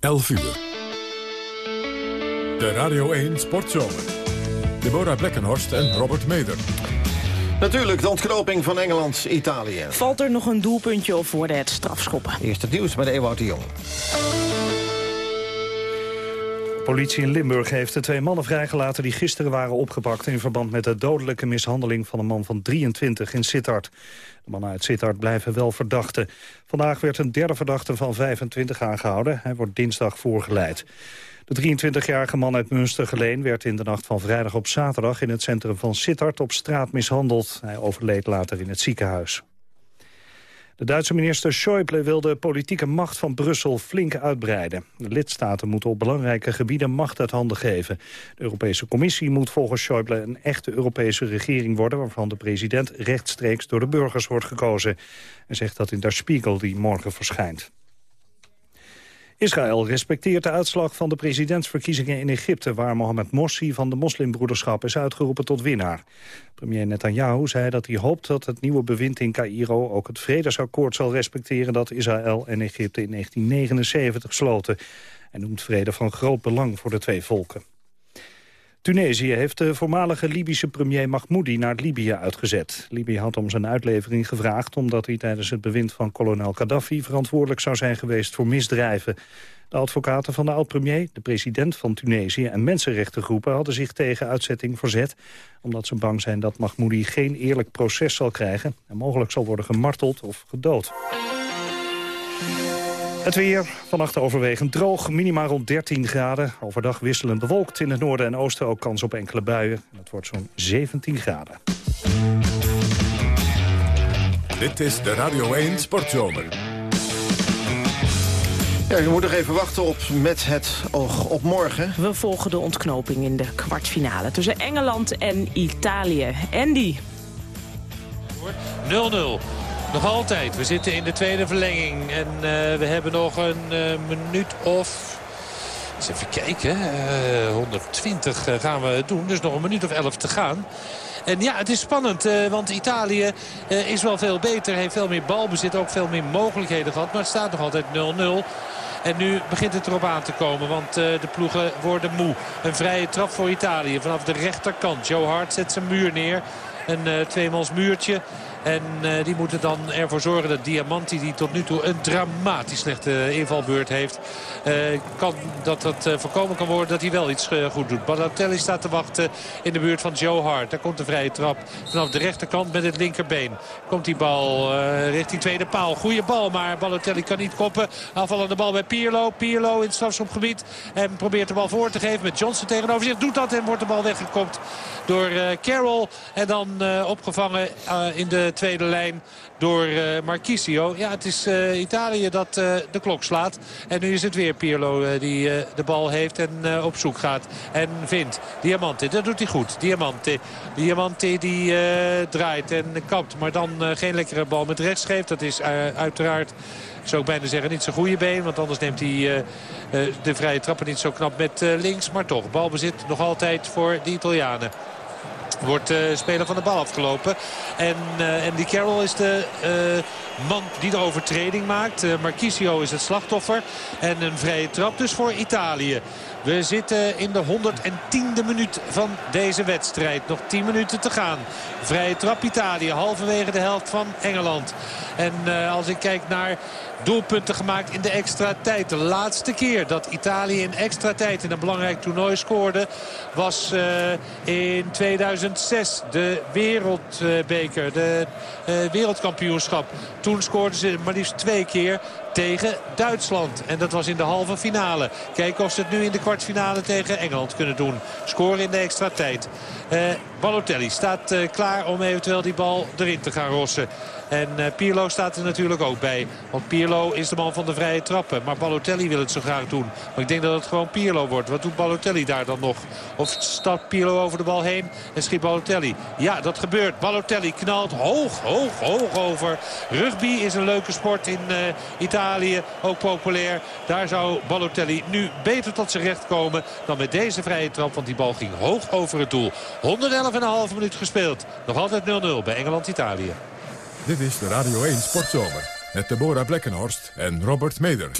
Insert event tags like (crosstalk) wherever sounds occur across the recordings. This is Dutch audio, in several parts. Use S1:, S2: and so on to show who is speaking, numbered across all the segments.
S1: 11 uur. De Radio 1 Sportzomer. Deborah Blekkenhorst en Robert Meder.
S2: Natuurlijk de ontknoping van Engeland-Italië.
S3: Valt er nog een doelpuntje of worden het strafschoppen?
S2: Eerst het nieuws met Ewout de Jong.
S4: Politie in Limburg heeft de twee mannen vrijgelaten... die gisteren waren opgepakt in verband met de dodelijke mishandeling... van een man van 23 in Sittard. De mannen uit Sittard blijven wel verdachten. Vandaag werd een derde verdachte van 25 aangehouden. Hij wordt dinsdag voorgeleid. De 23-jarige man uit Münstergeleen werd in de nacht van vrijdag op zaterdag... in het centrum van Sittard op straat mishandeld. Hij overleed later in het ziekenhuis. De Duitse minister Schäuble wil de politieke macht van Brussel flink uitbreiden. De lidstaten moeten op belangrijke gebieden macht uit handen geven. De Europese Commissie moet volgens Schäuble een echte Europese regering worden... waarvan de president rechtstreeks door de burgers wordt gekozen. Hij zegt dat in Der Spiegel die morgen verschijnt. Israël respecteert de uitslag van de presidentsverkiezingen in Egypte... waar Mohamed Morsi van de moslimbroederschap is uitgeroepen tot winnaar. Premier Netanyahu zei dat hij hoopt dat het nieuwe bewind in Cairo... ook het vredesakkoord zal respecteren dat Israël en Egypte in 1979 sloten. Hij noemt vrede van groot belang voor de twee volken. Tunesië heeft de voormalige Libische premier Mahmoudi naar Libië uitgezet. Libië had om zijn uitlevering gevraagd omdat hij tijdens het bewind van kolonel Gaddafi verantwoordelijk zou zijn geweest voor misdrijven. De advocaten van de oud-premier, de president van Tunesië en mensenrechtengroepen hadden zich tegen uitzetting verzet, omdat ze bang zijn dat Mahmoudi geen eerlijk proces zal krijgen en mogelijk zal worden gemarteld of gedood. Het weer, vannacht overwegend droog, minimaal rond 13 graden. Overdag wisselend bewolkt, in het noorden en oosten ook kans op enkele buien. Het wordt zo'n 17 graden.
S1: Dit is de Radio 1 Sportzomer.
S2: Ja, je moet nog even wachten op met het oog op morgen.
S3: We volgen de ontknoping in de kwartfinale tussen Engeland en Italië. Andy.
S5: 0-0. Nog altijd. We zitten in de tweede verlenging. En uh, we hebben nog een uh, minuut of... Eens even kijken. Uh, eh, 120 gaan we doen. Dus nog een minuut of 11 te gaan. En ja, het is spannend, want Italië is wel veel beter. Heeft veel meer balbezit, ook veel meer mogelijkheden gehad. Maar het staat nog altijd 0-0. En nu begint het erop aan te komen, want de ploegen worden moe. Een vrije trap voor Italië vanaf de rechterkant. Joe Hart zet zijn muur neer. Een uh, tweemans muurtje. En uh, die moeten dan ervoor zorgen dat Diamanti, die tot nu toe een dramatisch slechte invalbeurt heeft... Kan, dat dat voorkomen kan worden dat hij wel iets goed doet. Balotelli staat te wachten in de buurt van Joe Hart. Daar komt de vrije trap vanaf de rechterkant met het linkerbeen. Komt die bal richting tweede paal. Goeie bal, maar Balotelli kan niet koppen. Aanvallende bal bij Pierlo. Pierlo in het strafschopgebied. En probeert de bal voor te geven met Johnson tegenover zich. Doet dat en wordt de bal weggekopt door Carroll. En dan opgevangen in de tweede lijn door uh, Marquisio. Ja, het is Italië dat de klok slaat. En nu is het weer Pirlo die de bal heeft en op zoek gaat. En vindt Diamante. Dat doet hij goed. Diamante. Diamante die draait en kapt. Maar dan geen lekkere bal met rechts geeft. Dat is uiteraard zou ik bijna zeggen niet zijn goede been. Want anders neemt hij de vrije trappen niet zo knap met links. Maar toch, balbezit nog altijd voor de Italianen. Wordt uh, speler van de bal afgelopen. En Andy Carroll is de uh, man die de overtreding maakt. Uh, Marquisio is het slachtoffer. En een vrije trap dus voor Italië. We zitten in de 110e minuut van deze wedstrijd. Nog 10 minuten te gaan. Vrije trap Italië, halverwege de helft van Engeland. En uh, als ik kijk naar doelpunten gemaakt in de extra tijd. De laatste keer dat Italië in extra tijd in een belangrijk toernooi scoorde... was uh, in 2006 de wereldbeker, de wereldkampioenschap. Toen scoorden ze maar liefst twee keer tegen Duitsland. En dat was in de halve finale. Kijken of ze het nu in de kwartfinale tegen Engeland kunnen doen. Scoren in de extra tijd. Uh, Balotelli staat uh, klaar om eventueel die bal erin te gaan rossen. En uh, Pirlo staat er natuurlijk ook bij. Want Pirlo is de man van de vrije trappen. Maar Balotelli wil het zo graag doen. Maar ik denk dat het gewoon Pirlo wordt. Wat doet Balotelli daar dan nog? Of stapt Pirlo over de bal heen en schiet Balotelli? Ja, dat gebeurt. Balotelli knalt hoog, hoog, hoog over. Rugby is een leuke sport in uh, Italië. Ook populair. Daar zou Balotelli nu beter tot zijn recht komen dan met deze vrije trap. Want die bal ging hoog over het doel. 111,5 minuut gespeeld. Nog altijd 0-0 bij Engeland-Italië.
S1: Dit is de Radio 1 Sportzomer. Met Deborah Blekkenhorst en Robert Meder.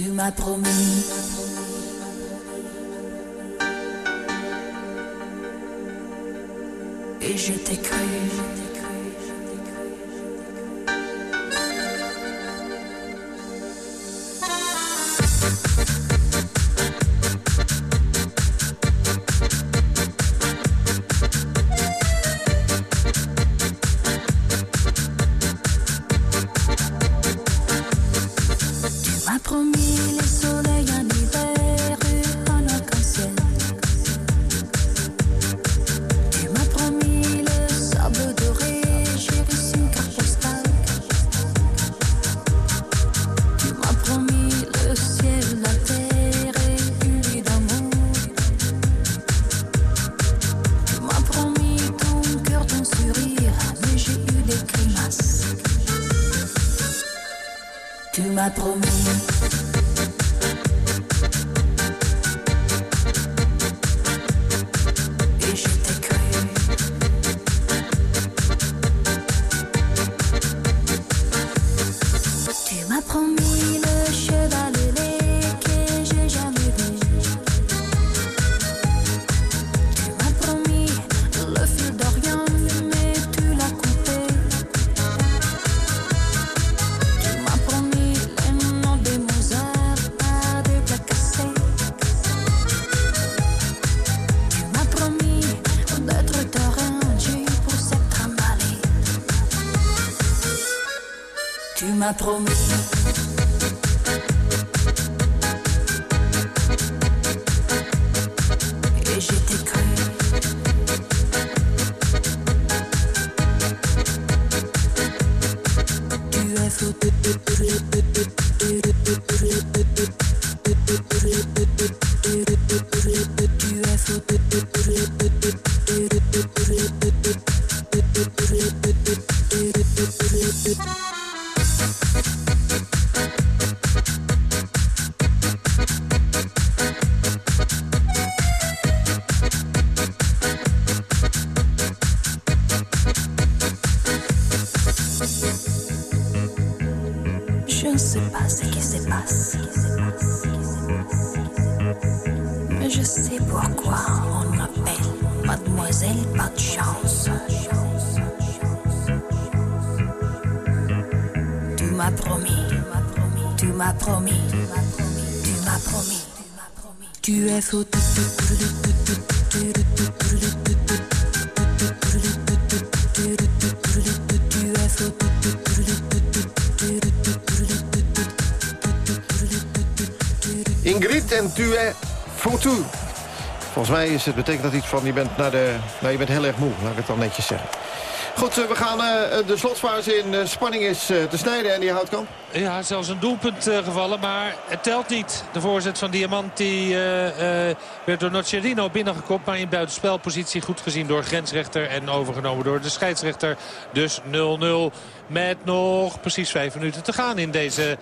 S6: Sais pourquoi on m'appelle Mademoiselle pas de chance. Tu m'as promis, tu m'as promis, tu m'as promis. Tu es fou. Tu es fou.
S2: Ingrid en tu es foutu. Volgens mij is het, betekent dat iets van je bent, naar de, nou, je bent heel erg moe, laat ik het dan netjes zeggen. Goed, eh, we gaan eh, de slotfase in. Eh, spanning is eh, te snijden en die houdt kan.
S5: Ja, zelfs een doelpunt eh, gevallen, maar het telt niet. De voorzet van Diamanti eh, eh, werd door Nocerino binnengekopt... maar in buitenspelpositie goed gezien door grensrechter... en overgenomen door de scheidsrechter. Dus 0-0 met nog precies vijf minuten te gaan in deze...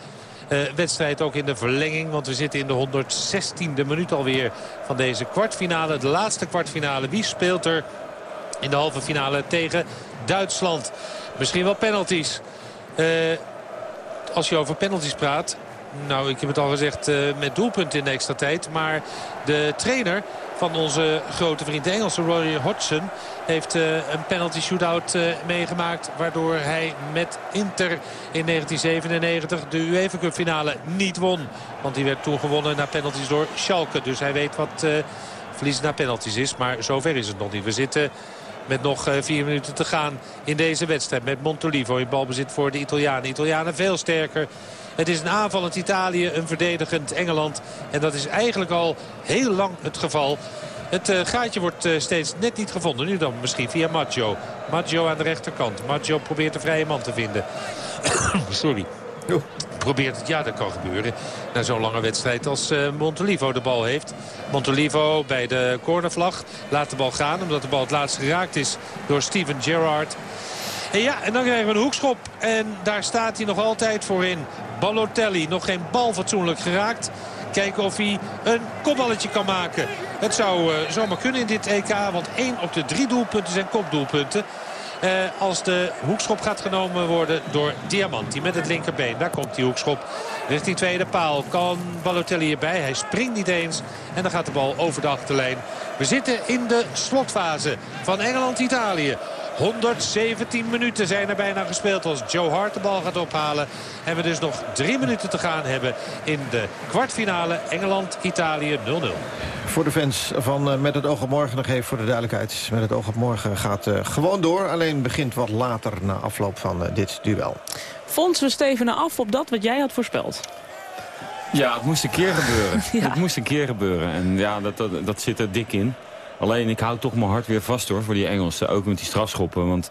S5: eh, wedstrijd ook in de verlenging. Want we zitten in de 116e minuut alweer van deze kwartfinale. De laatste kwartfinale. Wie speelt er in de halve finale tegen Duitsland? Misschien wel penalties. Eh, als je over penalties praat... Nou, ik heb het al gezegd eh, met doelpunten in de extra tijd. Maar de trainer van onze grote vriend Engelse Roy Hodgson... heeft eh, een penalty shootout eh, meegemaakt... waardoor hij met Inter in 1997 de UEFA Cup finale niet won. Want die werd toen gewonnen naar penalties door Schalke. Dus hij weet wat eh verliezen naar penalties is. Maar zover is het nog niet. We zitten met nog vier minuten te gaan in deze wedstrijd. Met Montolivo in balbezit voor de Italianen. Italianen veel sterker. Het is een aanvallend Italië, een verdedigend Engeland. En dat is eigenlijk al heel lang het geval. Het eh, gaatje wordt eh, steeds net niet gevonden. Nu dan misschien via Maggio. Maggio aan de rechterkant. Maggio probeert de vrije man te vinden. (coughs) Sorry. Probeert het, ja dat kan gebeuren. Na zo'n lange wedstrijd als eh, Montolivo de bal heeft. Montolivo bij de cornervlag laat de bal gaan. Omdat de bal het laatst geraakt is door Steven Gerrard. En ja, en dan krijgen we een hoekschop. En daar staat hij nog altijd voor in. Balotelli, nog geen bal fatsoenlijk geraakt. Kijken of hij een kopballetje kan maken. Het zou eh, zomaar kunnen in dit EK. Want één op de drie doelpunten zijn kopdoelpunten. eh, als de hoekschop gaat genomen worden door Diamanti met het linkerbeen. Daar komt die hoekschop richting tweede paal. Kan Balotelli erbij. Hij springt niet eens. En dan gaat de bal over de achterlijn. We zitten in de slotfase van Engeland-Italië. 117 minuten zijn er bijna gespeeld als Joe Hart de bal gaat ophalen. En we dus nog drie minuten te gaan hebben in de kwartfinale Engeland-Italië 0-0.
S2: Voor de fans van uh, Met het oog op morgen nog even voor de duidelijkheid. Met het oog op morgen gaat uh, gewoon door. Alleen begint wat later na afloop van uh, dit duel.
S3: Fondsen we Steven af op dat wat jij had voorspeld?
S7: Ja, het moest een keer gebeuren. (laughs) ja. Het moest een keer gebeuren. En ja, dat, dat, dat zit er dik in. Alleen ik hou toch mijn hart weer vast hoor voor die Engelsen. Ook met die strafschoppen. Want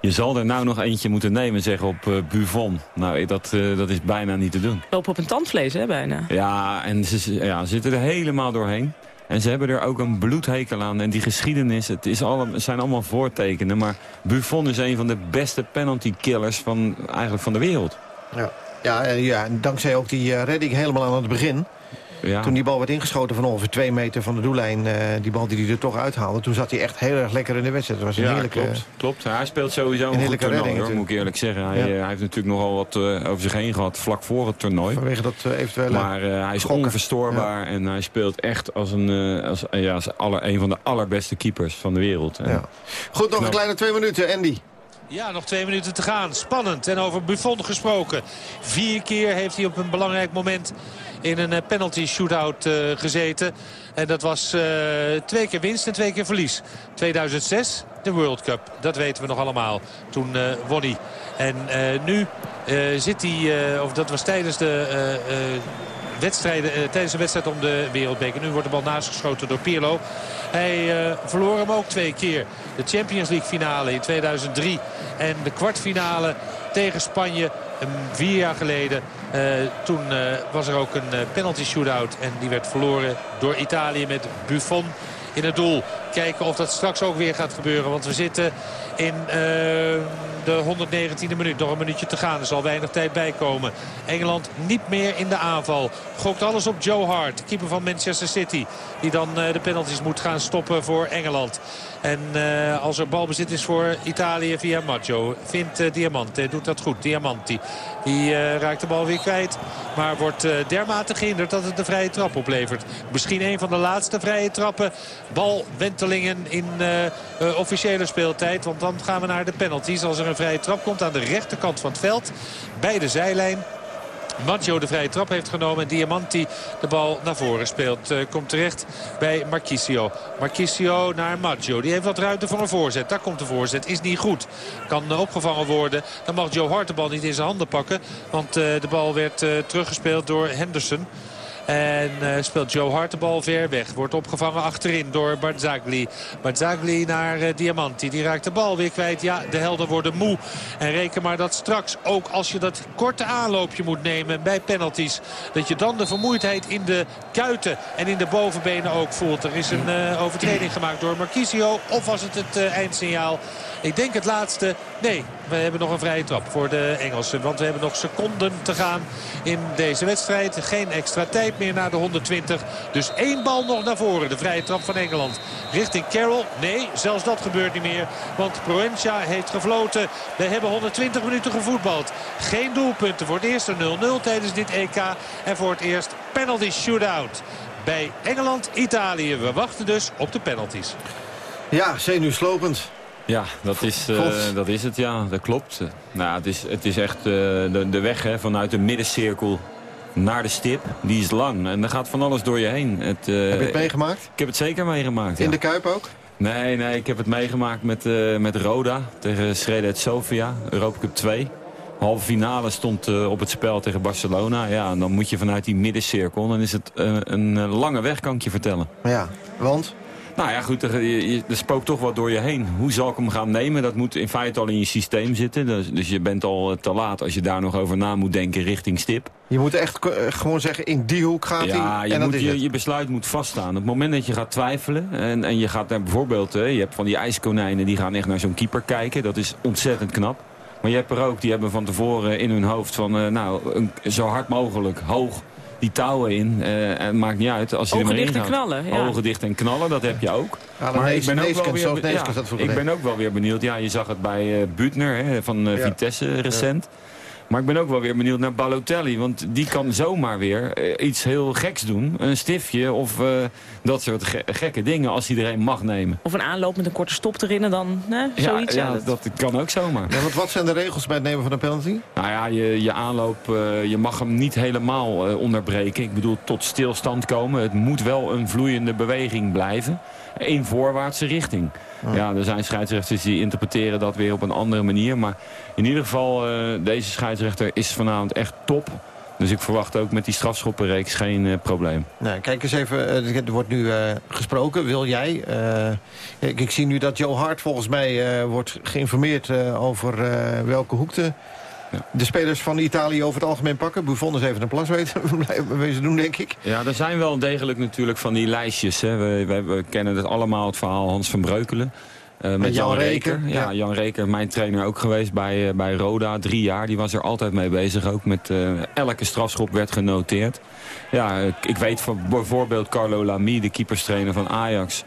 S7: je zal er nou nog eentje moeten nemen, zeggen op uh, Buffon. Nou, dat, uh, dat is bijna niet te doen.
S3: Loop op een tandvlees, hè, bijna.
S7: Ja, en ze ja, zitten er helemaal doorheen. En ze hebben er ook een bloedhekel aan. En die geschiedenis, het, is alle, het zijn allemaal voortekenen. Maar Buffon is een van de beste penalty killers van, eigenlijk van de wereld.
S2: Ja, ja, ja en dankzij ook die redding helemaal aan het begin... Ja. Toen die bal werd ingeschoten van ongeveer twee meter van de doellijn... Uh, die bal die hij er toch uithaalde... toen zat hij echt heel erg lekker in de wedstrijd. Het was een
S7: ja,
S2: heerlijke...
S7: klopt. klopt. Hij speelt sowieso een, goed toernooi, hoor, moet ik eerlijk zeggen. Hij, ja. hij heeft natuurlijk nogal wat uh, over zich heen gehad vlak voor het toernooi.
S2: Vanwege dat uh, eventuele
S7: Maar hij is onverstoorbaar en hij speelt echt als, een, als, ja, als aller, een van de allerbeste keepers van de wereld.
S2: Goed, nog een kleine twee minuten, Andy.
S5: Ja, nog twee minuten te gaan. Spannend. En over Buffon gesproken. Vier keer heeft hij op een belangrijk moment in een penalty shootout uh, gezeten. En dat was uh, twee keer winst en twee keer verlies. 2006, de World Cup. Dat weten we nog allemaal. Toen uh, won hij. En nu zit hij, of dat was tijdens de wedstrijden, tijdens de wedstrijd om de wereldbeker. Nu wordt de bal naastgeschoten door Pirlo. Hij uh, verloor hem ook twee keer. De Champions League finale in 2003 en de kwartfinale tegen Spanje vier jaar geleden. Uh, toen was er ook een penalty shootout en die werd verloren door Italië met Buffon in het doel. Kijken of dat straks ook weer gaat gebeuren. Want we zitten in uh, de 119e minuut. Nog een minuutje te gaan. Er zal weinig tijd bij komen. Engeland niet meer in de aanval. Gokt alles op Joe Hart. Keeper van Manchester City. Die dan uh, de penalties moet gaan stoppen voor Engeland. En uh, als er balbezit is voor Italië via Maggio. Vindt uh, Diamante. Doet dat goed. Diamanti. Die uh, raakt de bal weer kwijt. Maar wordt dermate gehinderd dat het de vrije trap oplevert. Misschien een van de laatste vrije trappen. Balwentelingen in officiële speeltijd. Want dan gaan we naar de penalties. Als er een vrije trap komt aan de rechterkant van het veld. Bij de zijlijn. Maggio de vrije trap heeft genomen. En Diamanti de bal naar voren speelt. Uh, komt terecht bij Marquisio. Marquisio naar Maggio. Die heeft wat ruimte voor een voorzet. Daar komt de voorzet. Is niet goed. Kan uh, opgevangen worden. Dan mag Joe Hart de bal niet in zijn handen pakken. Want uh, de bal werd teruggespeeld door Henderson. En uh, speelt Joe Hart de bal ver weg. Wordt opgevangen achterin door Barzagli. Barzagli naar uh, Diamanti. Die raakt de bal weer kwijt. Ja, de helden worden moe. En reken maar dat straks, ook als je dat korte aanloopje moet nemen bij penalties... dat je dan de vermoeidheid in de kuiten en in de bovenbenen ook voelt. Er is een uh, overtreding gemaakt door Marquisio. Of was het het eindsignaal? Ik denk het laatste. Nee, we hebben nog een vrije trap voor de Engelsen. Want we hebben nog seconden te gaan in deze wedstrijd. Geen extra tijd meer naar de 120. Dus één bal nog naar voren. De vrije trap van Engeland. Richting Carroll. Nee, zelfs dat gebeurt niet meer. Want Proencia heeft gefloten. We hebben 120 minuten gevoetbald. Geen doelpunten. Voor het eerst een 0-0 tijdens dit EK. En voor het eerst penalty shootout. Bij Engeland-Italië. We wachten dus op de penalties.
S2: Ja, zenuwslopend.
S7: Ja, dat is, uh, dat is het, ja. Dat klopt. Nou, het, is, het is echt uh, de, de weg hè, vanuit de middencirkel naar de stip. Die is lang en er gaat van alles door je heen. Het, uh,
S2: heb je het meegemaakt?
S7: Ik heb het zeker meegemaakt,
S2: In
S7: ja.
S2: de Kuip ook?
S7: Nee, nee, ik heb het meegemaakt met, met Roda tegen Sredet Sofia, Europa Cup 2. Halve finale stond op het spel tegen Barcelona. Ja, en dan moet je vanuit die middencirkel. Dan is het een lange weg, kan ik je vertellen.
S2: Ja, want?
S7: Nou ja, goed, er, er, spookt toch wat door je heen. Hoe zal ik hem gaan nemen? Dat moet in feite al in je systeem zitten. Dus, dus je bent al te laat als je daar nog over na moet denken richting stip.
S2: Je moet echt gewoon zeggen, in die hoek gaat hij.
S7: Ja, je, moet, je, je, besluit moet vaststaan. Op het moment dat je gaat twijfelen... en, en je gaat naar bijvoorbeeld... Hè, je hebt van die ijskonijnen, die gaan echt naar zo'n keeper kijken. Dat is ontzettend knap. Maar je hebt er ook, die hebben van tevoren in hun hoofd van... Nou, een, zo hard mogelijk, hoog die touwen in. Uh, het maakt niet uit. Als je
S3: Ogen
S7: er maar
S3: dicht en knallen, ja.
S7: Ogen dicht en knallen, dat heb je ook.
S2: Ja,
S7: maar ik ben, ook wel weer, ja, ik ben ook wel weer benieuwd. Ja, je zag het bij eh Butner hè, van eh,
S2: Ja.
S7: Vitesse recent. Maar ik ben ook wel weer benieuwd naar Balotelli. Want die kan zomaar weer eh, iets heel geks doen. Een stiftje of eh, dat soort ge- gekke dingen als hij er een mag nemen.
S3: Of een aanloop met een korte stop erin en dan hè, zoiets.
S7: ja,
S3: ja,
S7: dat kan ook zomaar.
S2: Ja, want wat zijn de regels bij het nemen van een penalty?
S7: Nou ja, je, je aanloop, eh, je mag hem niet helemaal eh, onderbreken. Ik bedoel, tot stilstand komen. Het moet wel een vloeiende beweging blijven. In voorwaartse richting. Ja, er zijn scheidsrechters die interpreteren dat weer op een andere manier. Maar in ieder geval, eh, deze scheidsrechter is vanavond echt top. Dus ik verwacht ook met die strafschoppenreeks geen eh, probleem.
S2: Nou, kijk eens even, eh, er wordt nu gesproken. Wil jij? ik, ik zie nu dat Joe Hart volgens mij wordt geïnformeerd over welke hoekte
S7: Ja.
S2: de spelers van Italië over het algemeen pakken. Buffon is even een plas (laughs) weten, doen, denk ik.
S7: Ja, er zijn wel degelijk natuurlijk van die lijstjes. Hè. We, we, we kennen het allemaal, het verhaal Hans van Breukelen. Eh, met
S2: Jan
S7: Jan
S2: Reker,
S7: Reker.
S2: ja.
S7: Ja, Jan Reker, mijn trainer ook geweest bij, eh, bij Roda. Drie jaar, die was er altijd mee bezig. Ook met eh, elke strafschop werd genoteerd. Ja, ik, ik weet van bijvoorbeeld Carlo Lamy, de keeperstrainer van Ajax...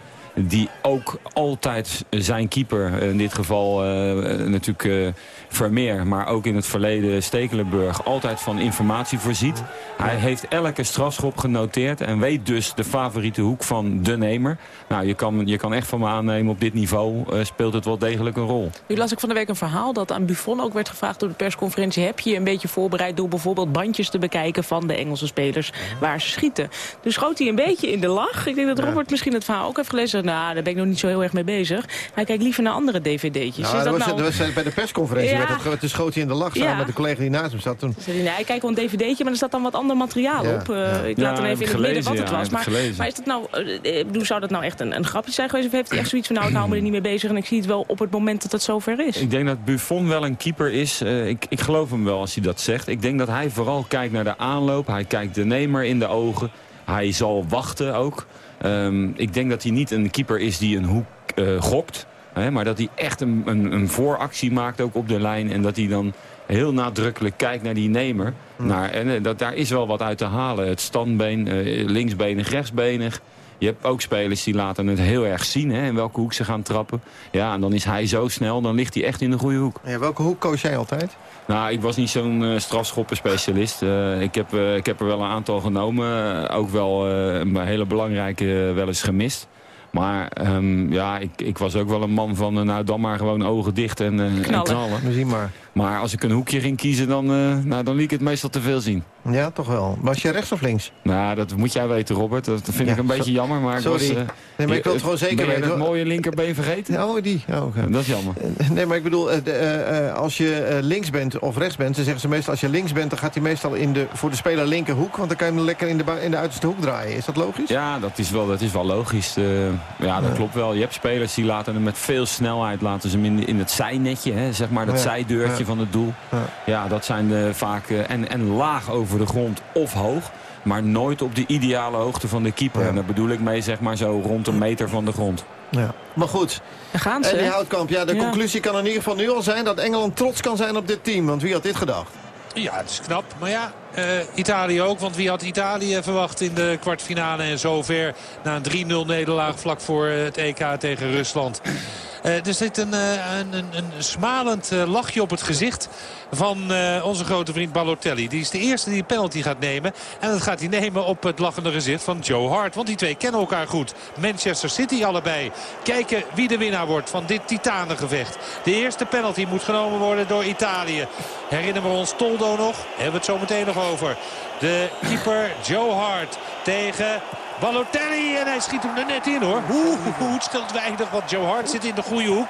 S7: die ook altijd zijn keeper, in dit geval eh, eh, natuurlijk eh, Vermeer... maar ook in het verleden Stekelenburg, altijd van informatie voorziet. Hij heeft elke strafschop genoteerd en weet dus de favoriete hoek van de nemer. Nou, je kan, je kan echt van me aannemen, op dit niveau eh, speelt het wel degelijk een rol.
S3: Nu las ik van de week een verhaal dat aan Buffon ook werd gevraagd door de persconferentie. Heb je je een beetje voorbereid door bijvoorbeeld bandjes te bekijken van de Engelse spelers waar ze schieten? Dus schoot hij een beetje in de lach. Ik denk dat Robert misschien het verhaal ook heeft gelezen. Nou, daar ben ik nog niet zo heel erg mee bezig. Hij kijkt liever naar andere dvd'tjes.
S2: Nou,
S3: is
S2: dat was,
S3: nou...
S2: was bij de persconferentie.
S3: Ja.
S2: werd toen schoot hij in de lach samen
S3: Ja.
S2: met de collega die naast hem zat. Toen.
S3: Zei hij, nee, ik kijk wel een dvd'tje, maar er staat dan wat ander materiaal
S2: Ja,
S3: op. Eh,
S2: ja.
S3: Ik
S7: Ja,
S3: laat dan
S7: heb
S3: even in het midden
S7: gelezen,
S3: wat het
S7: ja,
S3: was. Maar, maar is dat nou, eh, bedoel, zou dat nou echt een, een grapje zijn geweest? Of heeft hij echt zoiets van, nou, ik hou me er niet mee bezig... en ik zie het wel op het moment dat het zover is?
S7: Ik denk dat Buffon wel een keeper is. Eh, ik, ik geloof hem wel als hij dat zegt. Ik denk dat hij vooral kijkt naar de aanloop. Hij kijkt de nemer in de ogen. Hij zal wachten ook. Ehm, ik denk dat hij niet een keeper is die een hoek eh, gokt. Hè, maar dat hij echt een, een, een vooractie maakt ook op de lijn. En dat hij dan heel nadrukkelijk kijkt naar die nemer. Naar, en eh, dat, daar is wel wat uit te halen. Het standbeen, eh, linksbenig, rechtsbenig. Je hebt ook spelers die laten het heel erg zien, hè, in welke hoek ze gaan trappen. Ja, en dan is hij zo snel, dan ligt hij echt in de goede hoek.
S2: Ja, welke hoek koos jij altijd?
S7: Nou, ik was niet zo'n eh strafschoppenspecialist. Eh, ik, heb, eh, ik heb er wel een aantal genomen. Ook wel eh, een hele belangrijke wel eens gemist. Maar ehm, ja, ik, ik was ook wel een man van, nou dan maar gewoon ogen dicht en, eh, en
S3: Knallen.
S7: knallen.
S2: We zien maar.
S7: Maar als ik een hoekje ging kiezen, dan, eh, nou, dan liet ik het meestal te veel zien.
S2: Ja, toch wel. Was je rechts of links?
S7: Nou, dat moet jij weten, Robert. Dat vind
S2: Ja,
S7: ik een beetje jammer. Maar ik was, eh,
S2: Nee, maar ik wil het gewoon zeker weten.
S7: dat
S2: hoor.
S7: mooie linkerbeen vergeten?
S2: Oh, die. Oh.
S7: Dat is jammer.
S2: Nee, maar ik bedoel, eh, de, eh, eh, als je eh, links bent of rechts bent... dan zeggen ze meestal, als je links bent, dan gaat hij meestal in de, voor de speler linkerhoek... want dan kan je hem lekker in de, in de uiterste hoek draaien. Is dat logisch?
S7: Ja, dat is wel, dat is wel logisch. Eh, ja, dat klopt wel. Je hebt spelers die laten hem met veel snelheid laten ze hem in, in het zijnetje, hè, zeg maar, dat
S2: Ja,
S7: zijdeurtje
S2: ja.
S7: van het doel.
S2: Ja.
S7: Ja, dat zijn eh, vaak eh, en, en laag over de grond of hoog. Maar nooit op de ideale hoogte van de keeper.
S2: Ja.
S7: En daar bedoel ik mee, zeg maar, zo rond een meter van de grond.
S2: Ja. Maar goed,
S3: Daar gaan ze.
S2: en die
S3: hè?
S2: Houtkamp, ja, de
S3: Ja.
S2: conclusie kan in ieder geval nu al zijn... dat Engeland trots kan zijn op dit team. Want wie had dit gedacht?
S5: Ja, het is knap. Maar ja, eh, Italië ook. Want wie had Italië verwacht in de kwartfinale en zover na een 3-0 nederlaag vlak voor het EK tegen Rusland. Eh, er zit een, eh, een, een, een smalend eh, lachje op het gezicht van onze grote vriend Balotelli. Die is de eerste die een penalty gaat nemen. En dat gaat hij nemen op het lachende gezicht van Joe Hart. Want die twee kennen elkaar goed. Manchester City allebei. Kijken wie de winnaar wordt van dit titanengevecht. De eerste penalty moet genomen worden door Italië. Herinneren we ons Toldo nog? Hebben we het zo meteen nog over. De keeper Joe Hart tegen Balotelli. En hij schiet hem er net in hoor. Oeh, het stelt weinig, want Joe Hart zit in de goede hoek.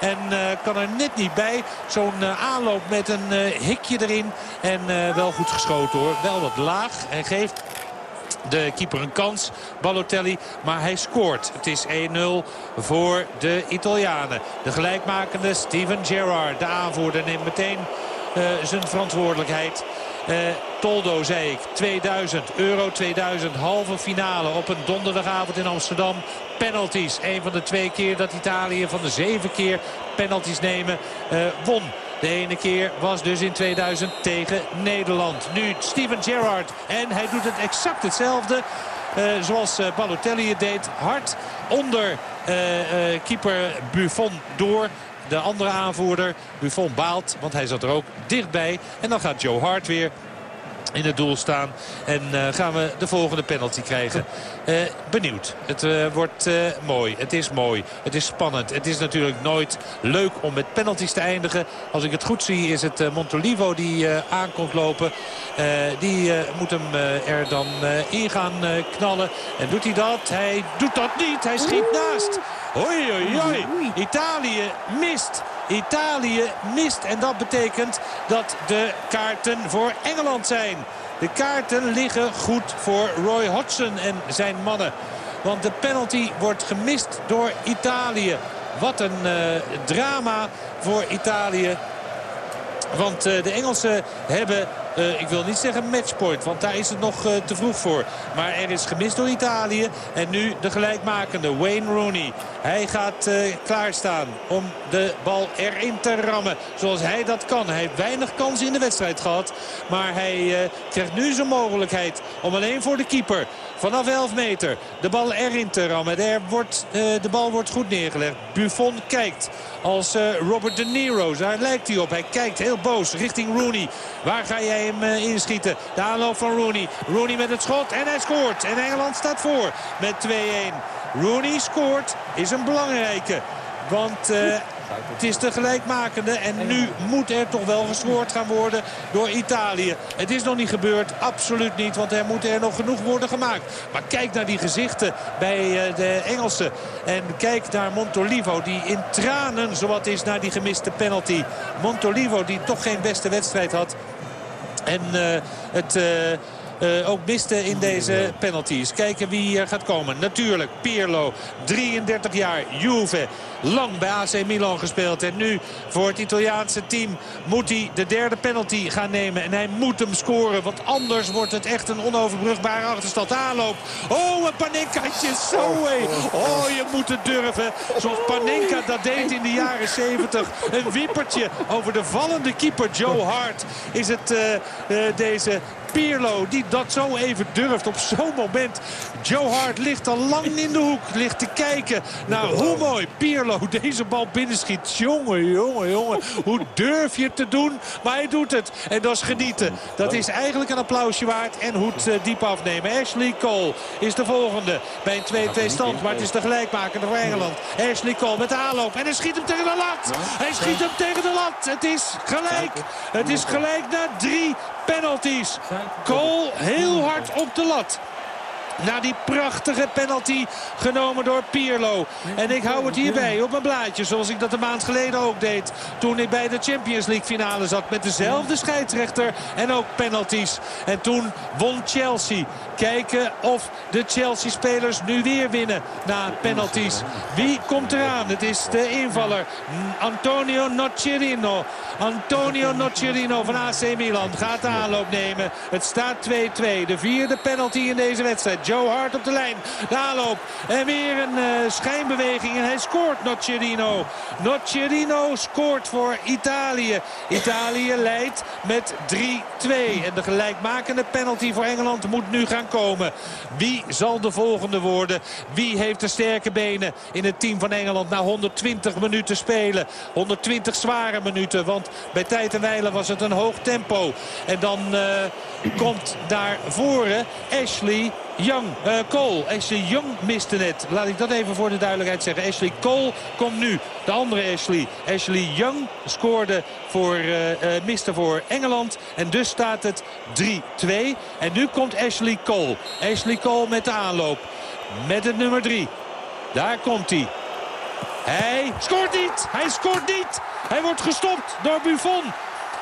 S5: En eh, kan er net niet bij. Zo'n eh, aanloop met een eh, hikje erin. En wel goed geschoten hoor. Wel wat laag. En geeft de keeper een kans, Balotelli. Maar hij scoort. Het is 1-0 voor de Italianen. De gelijkmakende Steven Gerrard, de aanvoerder, neemt meteen zijn verantwoordelijkheid. Eh, Toldo, zei ik, 2000, Euro 2000, halve finale op een donderdagavond in Amsterdam. Penalties, een van de twee keer dat Italië van de zeven keer penalties nemen, eh, won. De ene keer was dus in 2000 tegen Nederland. Nu Steven Gerrard. En hij doet het exact hetzelfde. Uh, zoals uh, Balotelli het deed. Hard onder keeper Buffon door. De andere aanvoerder, Buffon, baalt. Want hij zat er ook dichtbij. En dan gaat Joe Hart weer in het doel staan. En uh, gaan we de volgende penalty krijgen. Uh, benieuwd. Het uh, wordt mooi. Het is mooi. Het is spannend. Het is natuurlijk nooit leuk om met penalties te eindigen. Als ik het goed zie is het Montolivo die aankomt lopen. die moet hem er dan in gaan knallen. En doet hij dat? Hij doet dat niet. Hij schiet naast. Hoi, hoi, hoi. Italië mist. Italië mist. En dat betekent dat de kaarten voor Engeland zijn. De kaarten liggen goed voor Roy Hodgson en zijn mannen. Want de penalty wordt gemist door Italië. Wat een uh, drama voor Italië. Want uh, de Engelsen hebben uh, ik wil niet zeggen matchpoint, want daar is het nog uh, te vroeg voor. Maar er is gemist door Italië. En nu de gelijkmakende Wayne Rooney. Hij gaat uh, klaarstaan om de bal erin te rammen. Zoals hij dat kan. Hij heeft weinig kansen in de wedstrijd gehad. Maar hij krijgt nu zijn mogelijkheid om alleen voor de keeper vanaf 11 meter de bal erin te rammen. Er wordt, de bal wordt goed neergelegd. Buffon kijkt als Robert De Niro. Daar lijkt hij op. Hij kijkt heel boos richting Rooney. Waar ga jij hem uh, inschieten. De aanloop van Rooney. Rooney met het schot en hij scoort. En Engeland staat voor met 2-1. Rooney scoort, is een belangrijke. Want uh, het is de gelijkmakende. En nu moet er toch wel gescoord gaan worden door Italië. Het is nog niet gebeurd. Absoluut niet. Want er moeten er nog genoeg worden gemaakt. Maar kijk naar die gezichten bij uh, de Engelsen. En kijk naar Montolivo die in tranen zowat is naar die gemiste penalty. Montolivo die toch geen beste wedstrijd had. En uh, het... Uh, uh, ook miste in deze penalties. Kijken wie hier gaat komen. Natuurlijk Pirlo, 33 jaar, Juve. Lang bij AC Milan gespeeld. En nu voor het Italiaanse team moet hij de derde penalty gaan nemen. En hij moet hem scoren. Want anders wordt het echt een onoverbrugbare achterstand. Aanloop. Oh, een Panenkaatje. Zo hé. Oh, je moet het durven. Zoals Panenka dat deed in de jaren 70. Een wippertje over de vallende keeper Joe Hart. Is het uh, uh, deze Pierlo die dat zo even durft op zo'n moment. Joe Hart ligt al lang in de hoek. Ligt te kijken naar hoe mooi Pierlo deze bal binnenschiet. Jongen, jongen, jongen. Hoe durf je het te doen? Maar hij doet het. En dat is genieten. Dat is eigenlijk een applausje waard. En hoed uh, diep afnemen. Ashley Cole is de volgende bij een 2-2 stand. Maar het is de gelijkmaker voor Engeland. Ashley Cole met de aanloop. En hij schiet hem tegen de lat. Hij schiet hem tegen de lat. Het is gelijk. Het is gelijk na drie penalties. Cole heel hard op de lat. Na die prachtige penalty genomen door Pierlo. En ik hou het hierbij op mijn blaadje. Zoals ik dat een maand geleden ook deed. Toen ik bij de Champions League finale zat. Met dezelfde scheidsrechter. En ook penalties. En toen won Chelsea. Kijken of de Chelsea-spelers nu weer winnen. Na penalties. Wie komt eraan? Het is de invaller. Antonio Nocerino. Antonio Nocerino van AC Milan gaat de aanloop nemen. Het staat 2-2. De vierde penalty in deze wedstrijd. Joe Hart op de lijn. De aanloop. En weer een uh, schijnbeweging. En hij scoort Nocerino. Nocerino scoort voor Italië. Italië leidt met 3-2. En de gelijkmakende penalty voor Engeland moet nu gaan komen. Wie zal de volgende worden? Wie heeft de sterke benen in het team van Engeland na 120 minuten spelen? 120 zware minuten. Want bij tijd en wijle was het een hoog tempo. En dan uh, komt daar voren Ashley Young, uh, Cole. Ashley Young miste net. Laat ik dat even voor de duidelijkheid zeggen. Ashley Cole komt nu. De andere Ashley. Ashley Young scoorde voor, uh, uh, miste voor Engeland. En dus staat het 3-2. En nu komt Ashley Cole. Ashley Cole met de aanloop. Met het nummer 3. Daar komt hij. Hij scoort niet. Hij scoort niet. Hij wordt gestopt door Buffon.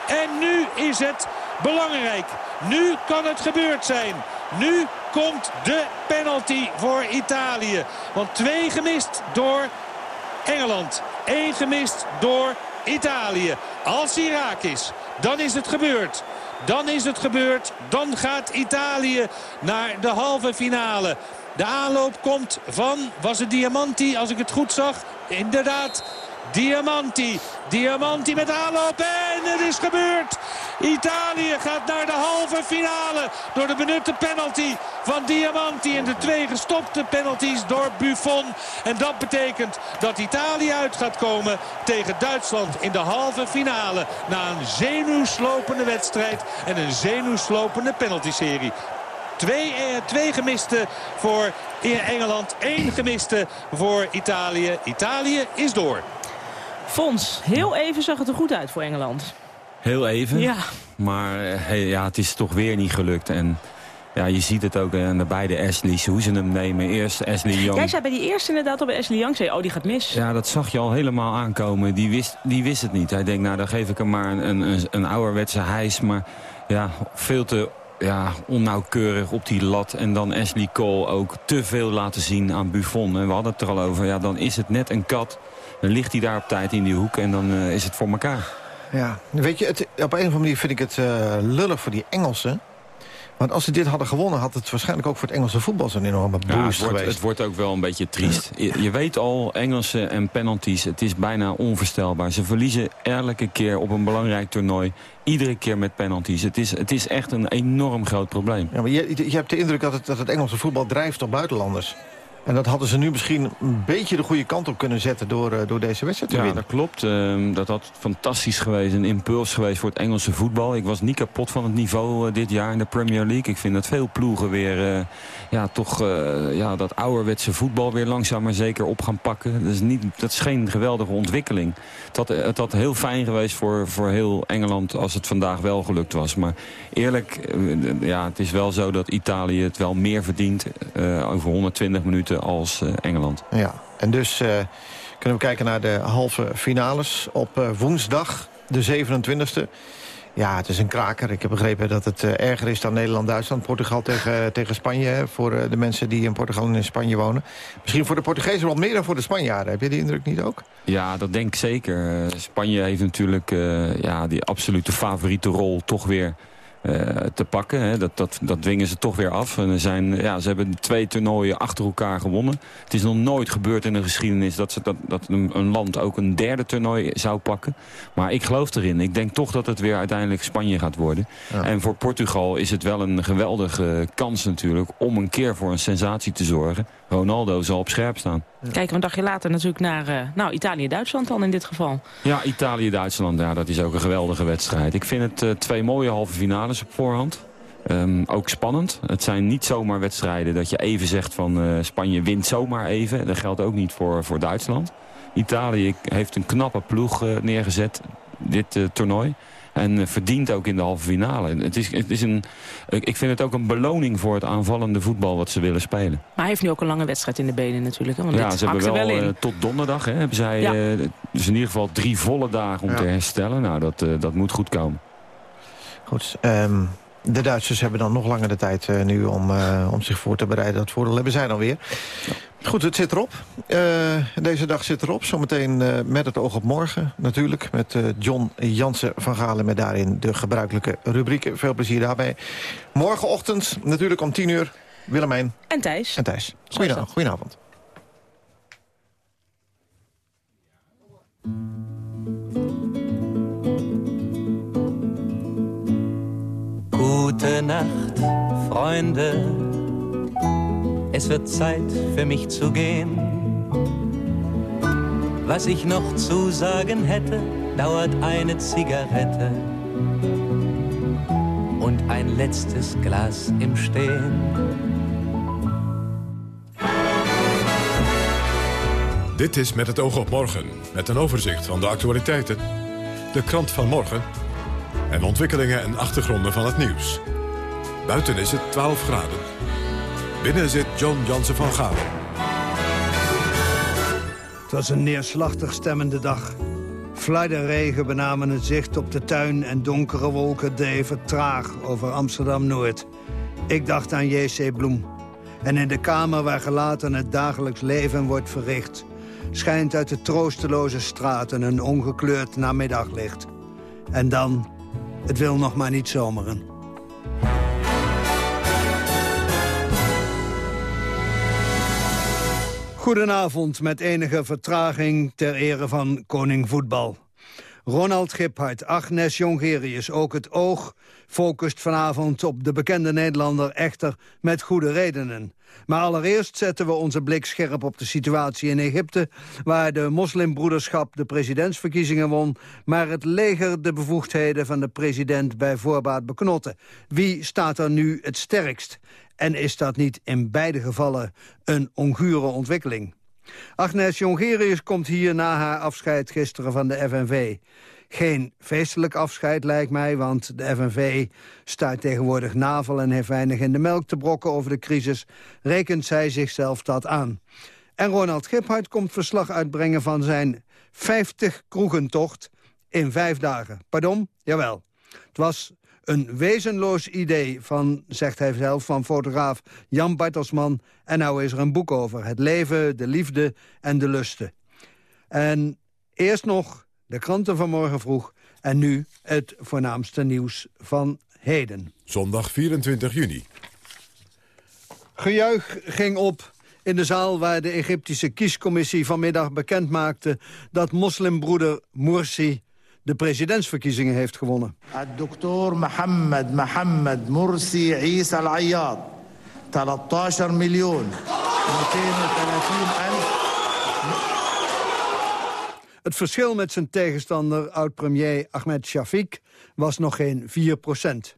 S5: En nu is het belangrijk. Nu kan het gebeurd zijn. Nu komt de penalty voor Italië. Want twee gemist door Engeland. Eén gemist door Italië. Als hij raak is, dan is het gebeurd. Dan is het gebeurd. Dan gaat Italië naar de halve finale. De aanloop komt van, was het Diamanti als ik het goed zag? Inderdaad, Diamanti. Diamanti met aanloop en het is gebeurd. Italië gaat naar de halve finale door de benutte penalty van Diamanti. En de twee gestopte penalties door Buffon. En dat betekent dat Italië uit gaat komen tegen Duitsland in de halve finale. Na een zenuwslopende wedstrijd en een zenuwslopende penaltyserie. Twee, eh, twee gemiste voor Engeland. één gemiste voor Italië. Italië is door.
S3: Fons, heel even zag het er goed uit voor Engeland.
S7: Heel even.
S3: Ja.
S7: Maar eh, hey, ja, het is toch weer niet gelukt. En ja, je ziet het ook aan de beide Ashley's, hoe ze hem nemen. Eerst Ashley Young.
S3: Jij zei bij die eerste inderdaad op Ashley Young, zei, oh die gaat mis.
S7: Ja, dat zag je al helemaal aankomen. Die wist, die wist het niet. Hij denkt, nou dan geef ik hem maar een, een, een ouderwetse hijs. Maar ja, veel te ja, onnauwkeurig op die lat. En dan Ashley Cole ook te veel laten zien aan Buffon. En we hadden het er al over. Ja, dan is het net een kat. Dan ligt hij daar op tijd in die hoek en dan uh, is het voor elkaar.
S2: Ja, weet je, het, op een of andere manier vind ik het uh, lullig voor die Engelsen. Want als ze dit hadden gewonnen, had het waarschijnlijk ook voor het Engelse voetbal zo'n enorme boost
S7: ja, het wordt,
S2: geweest.
S7: Het wordt ook wel een beetje triest. Je, je, weet al, Engelsen en penalties, het is bijna onvoorstelbaar. Ze verliezen elke keer op een belangrijk toernooi. Iedere keer met penalties. Het is, het is echt een enorm groot probleem.
S2: Ja, maar je, je hebt de indruk dat het, dat het Engelse voetbal drijft op buitenlanders. En dat hadden ze nu misschien een beetje de goede kant op kunnen zetten door, uh, door deze wedstrijd te
S7: ja,
S2: winnen.
S7: dat klopt. Uh, dat had fantastisch geweest. Een impuls geweest voor het Engelse voetbal. Ik was niet kapot van het niveau uh, dit jaar in de Premier League. Ik vind dat veel ploegen weer ja, toch ja, dat ouderwetse voetbal weer langzaam maar zeker op gaan pakken. Dat is, niet, dat is geen geweldige ontwikkeling. Het had, het had heel fijn geweest voor, voor heel Engeland als het vandaag wel gelukt was. Maar eerlijk, ja, het is wel zo dat Italië het wel meer verdient over 120 minuten als uh, Engeland.
S2: Ja, en dus uh, kunnen we kijken naar de halve finales op uh, woensdag, de 27e. Ja, het is een kraker. Ik heb begrepen dat het erger is dan Nederland-Duitsland. Portugal tegen, tegen Spanje, voor de mensen die in Portugal en in Spanje wonen. Misschien voor de Portugezen wel meer dan voor de Spanjaarden. Heb je die indruk niet ook?
S7: Ja, dat denk ik zeker. Spanje heeft natuurlijk ja, die absolute favoriete rol toch weer te pakken. Hè. Dat, dat, dat dwingen ze toch weer af. En zijn, ja, ze hebben twee toernooien achter elkaar gewonnen. Het is nog nooit gebeurd in de geschiedenis dat, ze, dat, dat een, een, land ook een derde toernooi zou pakken. Maar ik geloof erin. Ik denk toch dat het weer uiteindelijk Spanje gaat worden. Ja. En voor Portugal is het wel een geweldige kans natuurlijk om een keer voor een sensatie te zorgen. Ronaldo zal op scherp staan.
S3: Kijken we een dagje later natuurlijk naar uh, nou, Italië-Duitsland dan in dit geval.
S7: Ja, Italië-Duitsland, ja, dat is ook een geweldige wedstrijd. Ik vind het uh, twee mooie halve finales op voorhand. Um, ook spannend. Het zijn niet zomaar wedstrijden dat je even zegt van uh, Spanje wint zomaar even. Dat geldt ook niet voor, voor Duitsland. Italië heeft een knappe ploeg neergezet, dit toernooi. En verdient ook in de halve finale. Het is, het is een, ik vind het ook een beloning voor het aanvallende voetbal wat ze willen spelen.
S3: Maar hij heeft nu ook een lange wedstrijd in de benen natuurlijk. Hè? Want
S7: ja, ze hebben wel, wel uh, tot donderdag. Hè, hebben zij ja. uh, dus in ieder geval drie volle dagen om ja. te herstellen. Nou, dat, uh, dat moet goed komen.
S2: Goed, um, de Duitsers hebben dan nog langer de tijd uh, nu om, uh, om zich voor te bereiden. Dat voordeel hebben zij dan weer. Ja. Goed, het zit erop. Uh, deze dag zit erop. Zometeen met het oog op morgen natuurlijk. Met John Jansen van Galen met daarin de gebruikelijke rubrieken. Veel plezier daarbij. Morgenochtend natuurlijk om 10 uur Willemijn.
S3: En Thijs.
S2: En Thijs. Goedenavond. Goedenavond.
S8: Gute Nacht, Freunde. Es wird Zeit für mich zu gehen. Was ich noch zu sagen hätte, dauert eine Zigarette und ein letztes Glas im Stehen.
S1: Dit is Met het oog op morgen, met een overzicht van de actualiteiten. De krant van morgen en ontwikkelingen en achtergronden van het nieuws. Buiten is het 12 graden. Binnen zit John Jansen van Galen.
S9: Het was een neerslachtig stemmende dag. En regen benamen het zicht op de tuin... en donkere wolken dreven traag over Amsterdam-Noord. Ik dacht aan J.C. Bloem. En in de kamer waar gelaten het dagelijks leven wordt verricht... schijnt uit de troosteloze straten een ongekleurd namiddaglicht. En dan het wil nog maar niet zomeren. Goedenavond met enige vertraging ter ere van koning voetbal. Ronald Giphart, Agnes Jongerius, ook het oog focust vanavond op de bekende Nederlander echter met goede redenen. Maar allereerst zetten we onze blik scherp op de situatie in Egypte... waar de moslimbroederschap de presidentsverkiezingen won... maar het leger de bevoegdheden van de president bij voorbaat beknotte. Wie staat er nu het sterkst? En is dat niet in beide gevallen een ongure ontwikkeling? Agnes Jongerius komt hier na haar afscheid gisteren van de FNV. Geen feestelijk afscheid lijkt mij, want de FNV staat tegenwoordig navel... en heeft weinig in de melk te brokken over de crisis. Rekent zij zichzelf dat aan. En Ronald Giphart komt verslag uitbrengen van zijn 50 kroegentocht in vijf dagen. Pardon? Jawel. Het was een wezenloos idee van, zegt hij zelf, van fotograaf Jan Bartelsman. En nou is er een boek over. Het leven, de liefde en de lusten. En eerst nog de kranten van morgen vroeg. En nu het voornaamste nieuws van heden.
S1: Zondag 24 juni.
S9: Gejuich ging op in de zaal waar de Egyptische kiescommissie vanmiddag bekend maakte... dat moslimbroeder Morsi de presidentsverkiezingen heeft gewonnen.
S10: Dr. Mohammed Mohammed Morsi Isa al-Ayyad. 13 miljoen.
S9: Het verschil met zijn tegenstander, oud-premier Ahmed Shafiq, was nog geen 4 procent.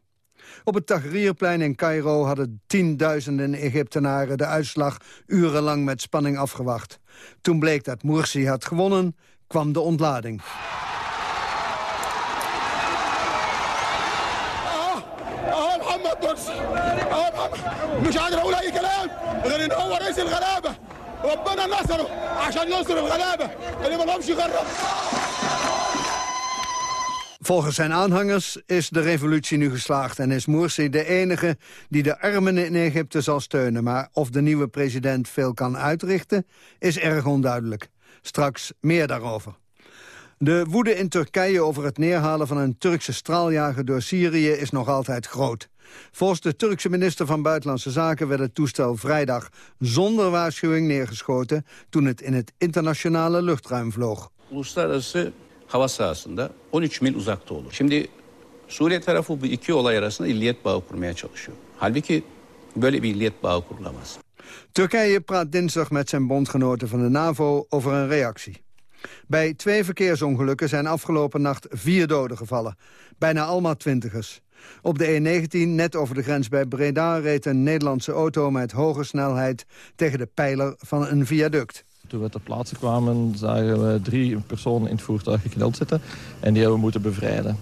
S9: Op het Tahrirplein in Cairo hadden tienduizenden Egyptenaren de uitslag urenlang met spanning afgewacht. Toen bleek dat Morsi had gewonnen, kwam de ontlading. مش قادر اقول اي كلام غير ان هو رئيس الغلابه ربنا نصره عشان ينصر الغلابه اللي ما لهمش غير Volgens zijn aanhangers is de revolutie nu geslaagd... en is Morsi de enige die de armen in Egypte zal steunen. Maar of de nieuwe president veel kan uitrichten, is erg onduidelijk. Straks meer daarover. De woede in Turkije over het neerhalen van een Turkse straaljager door Syrië is nog altijd groot. Volgens de Turkse minister van Buitenlandse Zaken werd het toestel vrijdag zonder waarschuwing neergeschoten toen het in het internationale luchtruim vloog.
S11: Uluslararası hava sahasında 13 mil uzakta olur. Şimdi Suriye tarafı bu iki olay arasında illiyet bağı kurmaya çalışıyor. Halbuki böyle bir illiyet bağı kurulamaz.
S9: Turkije praat dinsdag met zijn bondgenoten van de NAVO over een reactie. Bij twee verkeersongelukken zijn afgelopen nacht vier doden gevallen. Bijna allemaal twintigers. Op de E19, net over de grens bij Breda, reed een Nederlandse auto met hoge snelheid tegen de pijler van een viaduct.
S12: Toen we ter plaatse kwamen zagen we drie personen in het voertuig gekneld zitten en die hebben we moeten bevrijden.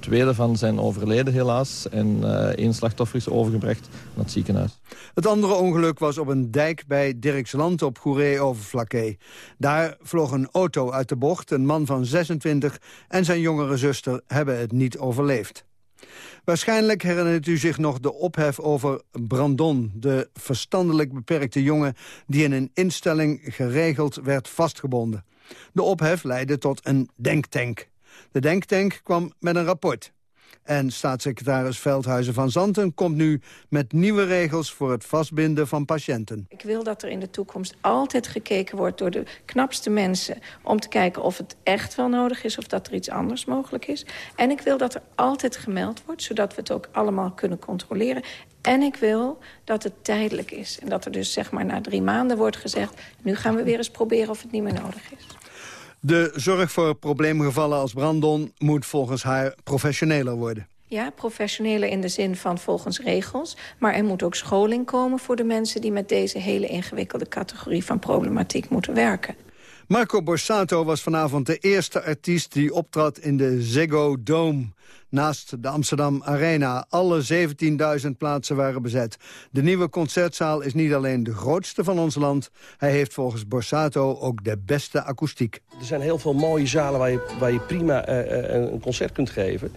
S12: Twee daarvan zijn overleden helaas en uh, één slachtoffer is overgebracht naar het ziekenhuis.
S9: Het andere ongeluk was op een dijk bij Dirksland op Goeree-Overflakkee. Daar vloog een auto uit de bocht. Een man van 26 en zijn jongere zuster hebben het niet overleefd. Waarschijnlijk herinnert u zich nog de ophef over Brandon... de verstandelijk beperkte jongen die in een instelling geregeld werd vastgebonden. De ophef leidde tot een denktank. De denktank kwam met een rapport. En staatssecretaris Veldhuizen van Zanten komt nu met nieuwe regels voor het vastbinden van patiënten.
S13: Ik wil dat er in de toekomst altijd gekeken wordt door de knapste mensen... om te kijken of het echt wel nodig is of dat er iets anders mogelijk is. En ik wil dat er altijd gemeld wordt, zodat we het ook allemaal kunnen controleren. En ik wil dat het tijdelijk is. En dat er dus zeg maar na drie maanden wordt gezegd... nu gaan we weer eens proberen of het niet meer nodig is.
S9: De zorg voor probleemgevallen als Brandon moet volgens haar professioneler worden.
S13: Ja, professioneler in de zin van volgens regels. Maar er moet ook scholing komen voor de mensen... die met deze hele ingewikkelde categorie van problematiek moeten werken.
S9: Marco Borsato was vanavond de eerste artiest die optrad in de Ziggo Dome. Naast de Amsterdam Arena. Alle 17.000 plaatsen waren bezet. De nieuwe concertzaal is niet alleen de grootste van ons land. Hij heeft volgens Borsato ook de beste akoestiek.
S14: Er zijn heel veel mooie zalen waar je, waar je prima uh, een concert kunt geven.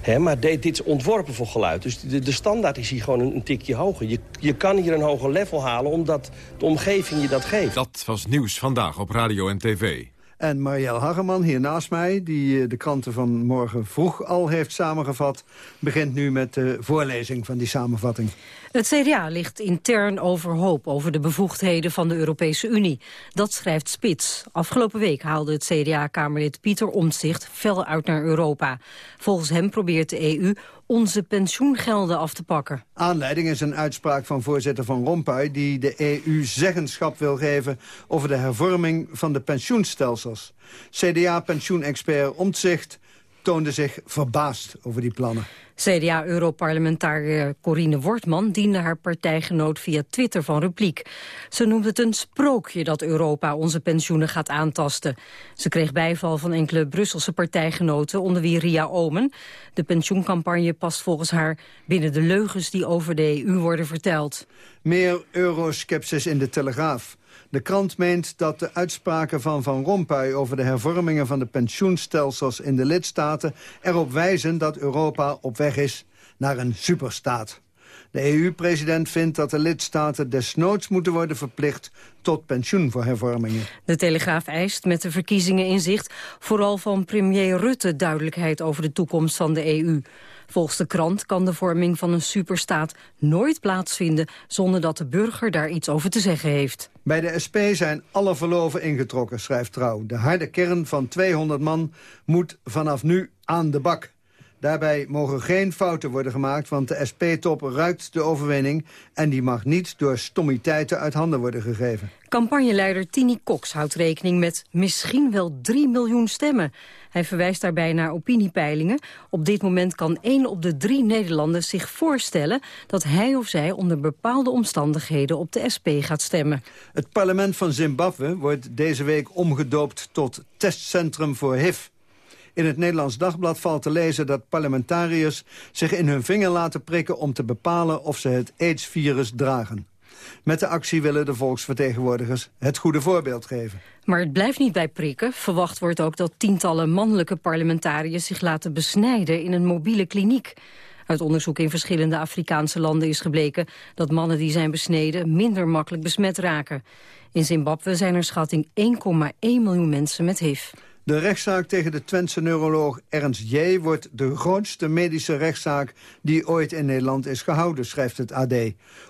S14: He, maar dit, is ontworpen voor geluid. Dus de, de standaard is hier gewoon een, een, tikje hoger. Je, je kan hier een hoger level halen omdat de omgeving je dat geeft.
S1: Dat was nieuws vandaag op radio en tv.
S9: En Marielle Hageman, hier naast mij, die eh, de kranten van morgen vroeg al heeft samengevat... begint nu met de voorlezing van die samenvatting.
S15: Het CDA ligt intern overhoop over de bevoegdheden van de Europese Unie. Dat schrijft Spits. Afgelopen week haalde het CDA-kamerlid Pieter Omtzigt fel uit naar Europa. Volgens hem probeert de EU onze pensioengelden af te pakken.
S9: Aanleiding is een uitspraak van voorzitter Van Rompuy... die de EU zeggenschap wil geven over de hervorming van de pensioenstelsels. CDA-pensioenexpert Omtzigt toonde zich verbaasd over die plannen.
S15: CDA-europarlementariër Corine Wortman diende haar partijgenoot via Twitter van repliek. Ze noemde het een sprookje dat Europa onze pensioenen gaat aantasten. Ze kreeg bijval van enkele Brusselse partijgenoten, onder wie Ria Omen. De pensioencampagne past volgens haar binnen de leugens die over de EU worden verteld.
S9: Meer euroskepsis in de Telegraaf. De krant meent dat de uitspraken van Van Rompuy over de hervormingen van de pensioenstelsels in de lidstaten erop wijzen dat Europa op weg is naar een superstaat. De EU-president vindt dat de lidstaten desnoods moeten worden verplicht tot pensioen voor hervormingen.
S15: De Telegraaf eist met de verkiezingen in zicht vooral van premier Rutte duidelijkheid over de toekomst van de EU. Volgens de krant kan de vorming van een superstaat nooit plaatsvinden zonder dat de burger daar iets over te zeggen heeft.
S9: Bij de SP zijn alle verloven ingetrokken, schrijft Trouw. De harde kern van 200 man moet vanaf nu aan de bak. Daarbij mogen geen fouten worden gemaakt, want de SP-top ruikt de overwinning... en die mag niet door stommiteiten uit handen worden gegeven.
S15: Campagneleider Tini Cox houdt rekening met misschien wel 3 miljoen stemmen. Hij verwijst daarbij naar opiniepeilingen. Op dit moment kan één op de drie Nederlanders zich voorstellen... dat hij of zij onder bepaalde omstandigheden op de SP gaat stemmen.
S9: Het parlement van Zimbabwe wordt deze week omgedoopt tot testcentrum voor HIV. In het Nederlands Dagblad valt te lezen dat parlementariërs zich in hun vinger laten prikken om te bepalen of ze het AIDS-virus dragen. Met de actie willen de volksvertegenwoordigers het goede voorbeeld geven.
S15: Maar het blijft niet bij prikken. Verwacht wordt ook dat tientallen mannelijke parlementariërs zich laten besnijden in een mobiele kliniek. Uit onderzoek in verschillende Afrikaanse landen is gebleken dat mannen die zijn besneden minder makkelijk besmet raken. In Zimbabwe zijn er schatting 1,1 miljoen mensen met HIV.
S9: De rechtszaak tegen de Twentse neuroloog Ernst J. wordt de grootste medische rechtszaak die ooit in Nederland is gehouden, schrijft het AD.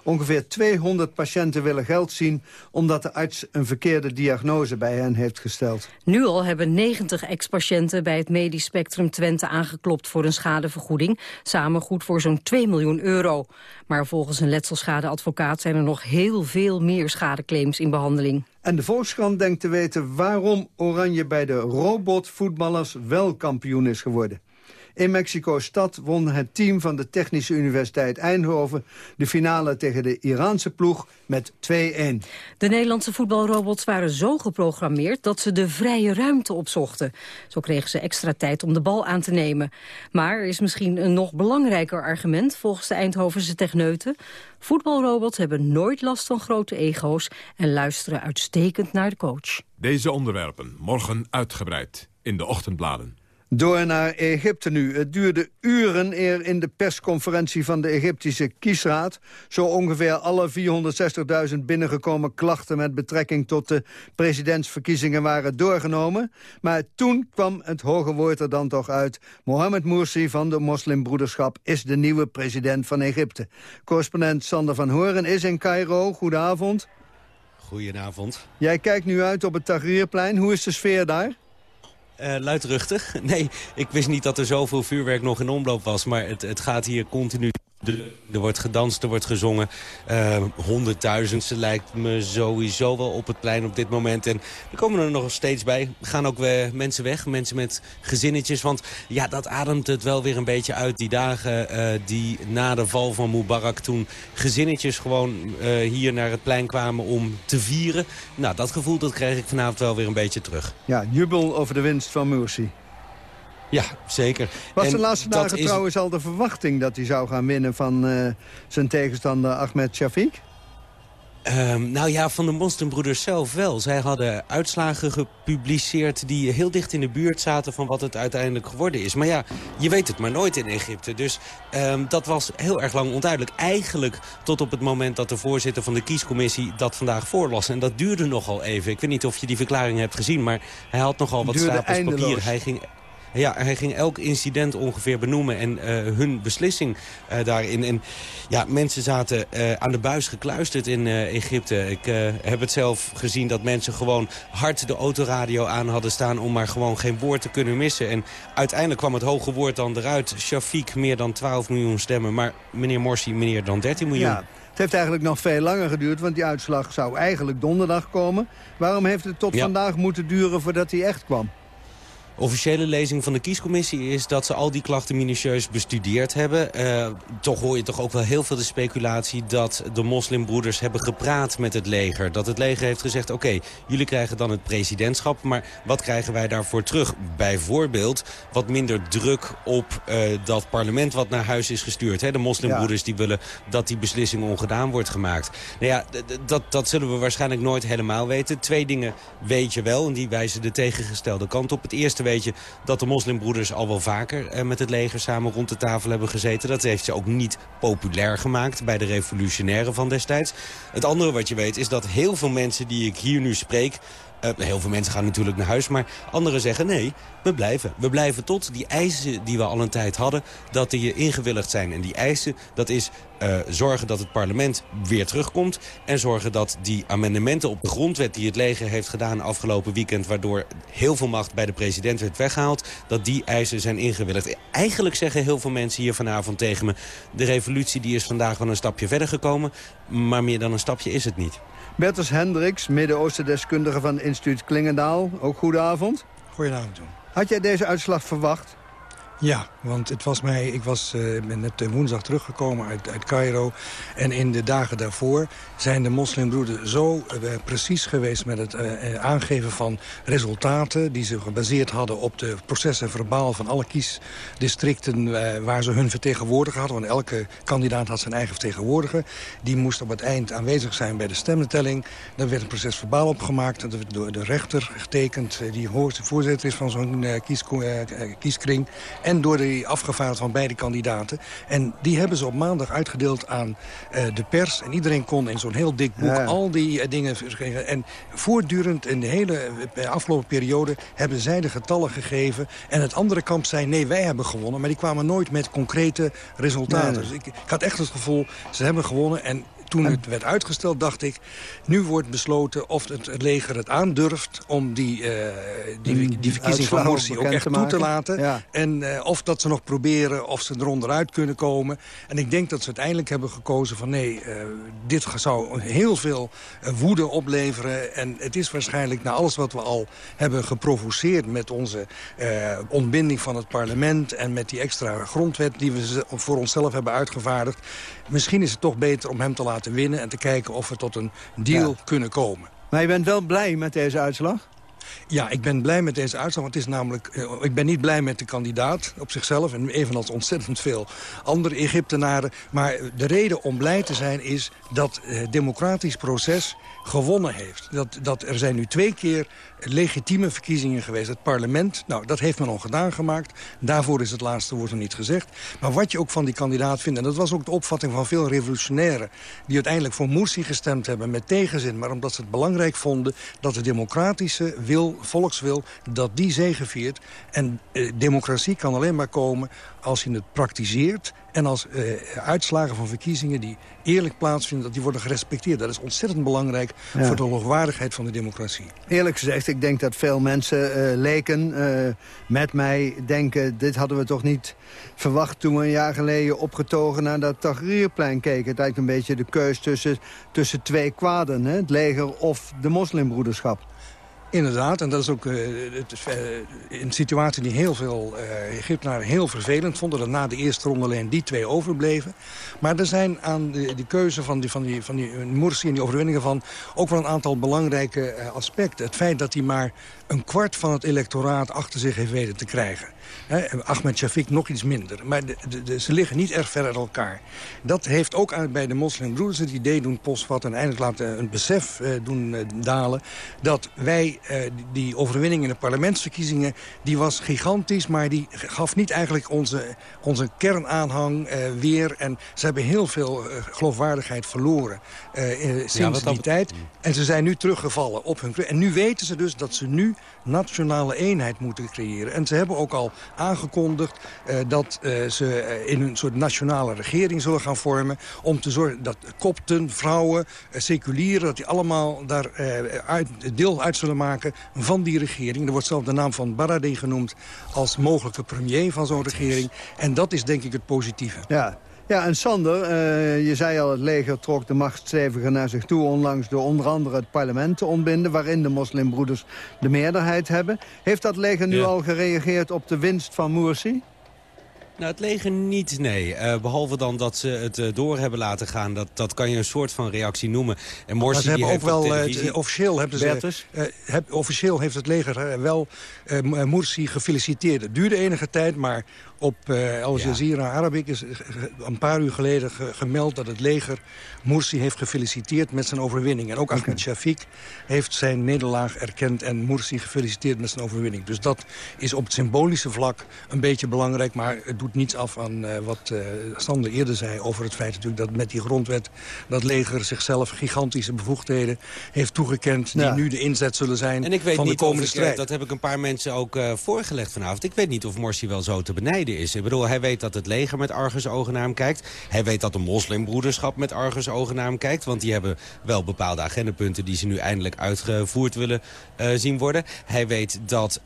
S9: Ongeveer 200 patiënten willen geld zien omdat de arts een verkeerde diagnose bij hen heeft gesteld.
S15: Nu al hebben 90 ex-patiënten bij het medisch spectrum Twente aangeklopt voor een schadevergoeding. Samen goed voor zo'n 2 miljoen euro. Maar volgens een letselschadeadvocaat zijn er nog heel veel meer schadeclaims in behandeling.
S9: En de Volkskrant denkt te weten waarom Oranje bij de robotvoetballers wel kampioen is geworden. In Mexico-stad won het team van de Technische Universiteit Eindhoven... de finale tegen de Iraanse ploeg met 2-1.
S15: De Nederlandse voetbalrobots waren zo geprogrammeerd... dat ze de vrije ruimte opzochten. Zo kregen ze extra tijd om de bal aan te nemen. Maar er is misschien een nog belangrijker argument... volgens de Eindhovense techneuten. Voetbalrobots hebben nooit last van grote ego's... en luisteren uitstekend naar de coach.
S1: Deze onderwerpen morgen uitgebreid in de ochtendbladen.
S9: Door naar Egypte nu. Het duurde uren eer in de persconferentie van de Egyptische kiesraad... zo ongeveer alle 460.000 binnengekomen klachten... met betrekking tot de presidentsverkiezingen waren doorgenomen. Maar toen kwam het hoge woord er dan toch uit. Mohamed Morsi van de moslimbroederschap is de nieuwe president van Egypte. Correspondent Sander van Horen is in Cairo. Goedenavond.
S16: Goedenavond.
S9: Jij kijkt nu uit op het Tahrirplein. Hoe is de sfeer daar?
S16: Uh, luidruchtig. (laughs) Nee, ik wist niet dat er zoveel vuurwerk nog in omloop was. Maar het, het gaat hier continu er wordt gedanst, er wordt gezongen. Uh, honderdduizendste lijkt me sowieso wel op het plein op dit moment. En er komen er nog steeds bij. Gaan ook weer mensen weg, mensen met gezinnetjes. Want ja, dat ademt het wel weer een beetje uit. Die dagen uh, die na de val van Mubarak toen gezinnetjes gewoon uh, hier naar het plein kwamen om te vieren. Nou, dat gevoel dat krijg ik vanavond wel weer een beetje terug.
S9: Ja, jubel over de winst van Mursi.
S16: Ja, zeker.
S9: Was en de laatste dagen is... trouwens al de verwachting dat hij zou gaan winnen van uh, zijn tegenstander Ahmed Shafiq?
S16: Ehm, nou ja, van de moslimbroeders zelf wel. Zij hadden uitslagen gepubliceerd die heel dicht in de buurt zaten... van wat het uiteindelijk geworden is. Maar ja, je weet het maar nooit in Egypte. Dus ehm, dat was heel erg lang onduidelijk. Eigenlijk tot op het moment dat de voorzitter van de kiescommissie dat vandaag voorlas. En dat duurde nogal even. Ik weet niet of je die verklaring hebt gezien, maar hij had nogal wat stapels papier. Hij ging ja, hij ging elk incident ongeveer benoemen en uh, hun beslissing uh, daarin. En ja, mensen zaten uh, aan de buis gekluisterd in Egypte. Ik heb het zelf gezien dat mensen gewoon hard de autoradio aan hadden staan... om maar gewoon geen woord te kunnen missen. En uiteindelijk kwam het hoge woord dan eruit. Shafiq meer dan 12 miljoen stemmen, maar meneer Morsi meer dan 13 miljoen.
S9: Ja. Het heeft eigenlijk nog veel langer geduurd, want die uitslag zou eigenlijk donderdag komen. Waarom heeft het tot vandaag moeten duren voordat hij echt kwam?
S16: Officiële lezing van de kiescommissie is dat ze al die klachten minutieus bestudeerd hebben. Uh, toch hoor je toch ook wel heel veel de speculatie dat de moslimbroeders hebben gepraat met het leger. Dat het leger heeft gezegd, oké, jullie krijgen dan het presidentschap, maar wat krijgen wij daarvoor terug? Bijvoorbeeld wat minder druk op uh, dat parlement wat naar huis is gestuurd. Hè? De moslimbroeders die willen dat die beslissing ongedaan wordt gemaakt. Nou ja, dat, dat zullen we waarschijnlijk nooit helemaal weten. Twee dingen weet je wel en die wijzen de tegengestelde kant op. Het eerste dat de moslimbroeders al wel vaker eh, met het leger samen rond de tafel hebben gezeten. Dat heeft ze ook niet populair gemaakt bij de revolutionairen van destijds. Het andere wat je weet is dat heel veel mensen die ik hier nu spreek... Uh, heel veel mensen gaan natuurlijk naar huis, maar anderen zeggen nee, we blijven. We blijven tot die eisen die we al een tijd hadden, dat die ingewilligd zijn. En die eisen, dat is uh, zorgen dat het parlement weer terugkomt... en zorgen dat die amendementen op de grondwet die het leger heeft gedaan afgelopen weekend... waardoor heel veel macht bij de president werd weggehaald... dat die eisen zijn ingewilligd. Eigenlijk zeggen heel veel mensen hier vanavond tegen me... de revolutie die is vandaag wel een stapje verder gekomen... maar meer dan een stapje is het niet.
S9: Bertus Hendricks, Midden-Oosten-deskundige van instituut Klingendaal. Ook goedenavond.
S17: Goedenavond, John.
S9: Had jij deze uitslag verwacht?
S17: Ja, want het was mij, ik was, ben net woensdag teruggekomen uit, uit Cairo. En in de dagen daarvoor zijn de moslimbroeders zo uh, precies geweest... met het aangeven van resultaten die ze gebaseerd hadden... op de processen verbaal van alle kiesdistricten waar ze hun vertegenwoordiger hadden. Want elke kandidaat had zijn eigen vertegenwoordiger. Die moest op het eind aanwezig zijn bij de stemmentelling. Dan werd een proces verbaal opgemaakt. Dat werd door de rechter getekend, die voorzitter is van zo'n kies, kieskring en door de afgevaardigd van beide kandidaten. En die hebben ze op maandag uitgedeeld aan uh, de pers. En iedereen kon in zo'n heel dik boek ja. al die uh, dingen... En voortdurend in de hele uh, afgelopen periode hebben zij de getallen gegeven. En het andere kamp zei, nee, wij hebben gewonnen. Maar die kwamen nooit met concrete resultaten. Nee. Dus ik, ik had echt het gevoel, ze hebben gewonnen. En toen het werd uitgesteld, dacht ik... nu wordt besloten of het, het leger het aandurft... om die, uh, die, die verkiezing van Morsi ook echt te toe te laten. Ja. En uh, of dat ze nog proberen of ze eronder uit kunnen komen. En ik denk dat ze uiteindelijk hebben gekozen van... nee, uh, dit zou heel veel woede opleveren. En het is waarschijnlijk na alles wat we al hebben geprovoceerd... met onze ontbinding van het parlement... en met die extra grondwet die we voor onszelf hebben uitgevaardigd... misschien is het toch beter om hem te laten laten winnen... en te kijken of we tot een deal ja. kunnen komen.
S9: Maar je bent wel blij met deze uitslag?
S17: Ja, ik ben blij met deze uitslag. Want het is namelijk, uh, ik ben niet blij met de kandidaat op zichzelf. En evenals ontzettend veel andere Egyptenaren. Maar de reden om blij te zijn is dat het democratisch proces gewonnen heeft. Dat, dat er zijn nu twee keer legitieme verkiezingen geweest. Het parlement, nou, dat heeft men al gedaan gemaakt. Daarvoor is het laatste woord nog niet gezegd. Maar wat je ook van die kandidaat vindt... en dat was ook de opvatting van veel revolutionairen... die uiteindelijk voor Morsi gestemd hebben met tegenzin... maar omdat ze het belangrijk vonden dat de democratische wil, volkswil... dat die zegeviert. En eh, democratie kan alleen maar komen als je het praktiseert... en als uh, uitslagen van verkiezingen die eerlijk plaatsvinden... dat die worden gerespecteerd. Dat is ontzettend belangrijk ja. voor de hoogwaardigheid van de democratie.
S9: Eerlijk gezegd, ik denk dat veel mensen uh, leken uh, met mij denken... dit hadden we toch niet verwacht toen we een jaar geleden opgetogen naar dat Tahrirplein keken. Het lijkt een beetje de keus tussen, tussen twee kwaden, hè? het leger of de moslimbroederschap.
S17: Inderdaad, en dat is ook uh, een situatie die heel veel uh, Egyptenaren heel vervelend vonden. Dat na de eerste ronde alleen die twee overbleven. Maar er zijn aan de, keuze van die, van die, van die Morsi en die overwinningen van... ook wel een aantal belangrijke aspecten. Het feit dat hij maar een kwart van het electoraat achter zich heeft weten te krijgen. Ahmed Shafiq nog iets minder. Maar de, de, ze liggen niet erg ver uit elkaar. Dat heeft ook bij de moslimbroeders het idee doen postvatten... en eindelijk laten een besef uh, doen uh, dalen... dat wij, die overwinning in de parlementsverkiezingen... die was gigantisch, maar die gaf niet eigenlijk onze, onze kernaanhang weer. En ze hebben heel veel geloofwaardigheid verloren sinds ja, die tijd. En ze zijn nu teruggevallen op hun... En nu weten ze dus dat ze nu nationale eenheid moeten creëren. En ze hebben ook al aangekondigd uh, dat uh, ze in een soort nationale regering zullen gaan vormen... om te zorgen dat kopten, vrouwen, seculieren... dat die allemaal daar uit, deel uit zullen maken van die regering. Er wordt zelfs de naam van Baradei genoemd als mogelijke premier van zo'n regering. En dat is denk ik het positieve.
S9: Ja, ja, en Sander, uh, je zei al, het leger trok de macht steviger naar zich toe... onlangs door onder andere het parlement te ontbinden... waarin de moslimbroeders de meerderheid hebben. Heeft dat leger nu ja. al gereageerd op de winst van Morsi?
S16: Nou, het leger niet, nee. Uh, behalve dan dat ze het uh, door hebben laten gaan. Dat, dat kan je een soort van reactie noemen. En Morsi
S17: maar ze hebben ook wel, uh, officieel, hebben ze, heb, officieel heeft het leger wel Morsi gefeliciteerd. Het duurde enige tijd, maar op uh, Al Jazeera ja. Arabic is een paar uur geleden ge gemeld dat het leger Morsi heeft gefeliciteerd met zijn overwinning. En ook okay. Ahmed Shafiq heeft zijn nederlaag erkend en Morsi gefeliciteerd met zijn overwinning. Dus dat is op het symbolische vlak een beetje belangrijk, maar het doet niets af aan uh, wat uh, Sander eerder zei over het feit natuurlijk dat met die grondwet dat leger zichzelf gigantische bevoegdheden heeft toegekend die ja. nu de inzet zullen zijn
S16: en ik weet
S17: van
S16: niet
S17: de komende
S16: ik,
S17: strijd.
S16: Dat heb ik een paar mensen ook voorgelegd vanavond. Ik weet niet of Morsi wel zo te benijden is. Ik bedoel, hij weet dat het leger met argusogen naar hem kijkt. Hij weet dat de moslimbroederschap met argusogen naar hem kijkt. Want die hebben wel bepaalde agendapunten die ze nu eindelijk uitgevoerd willen zien worden. Hij weet dat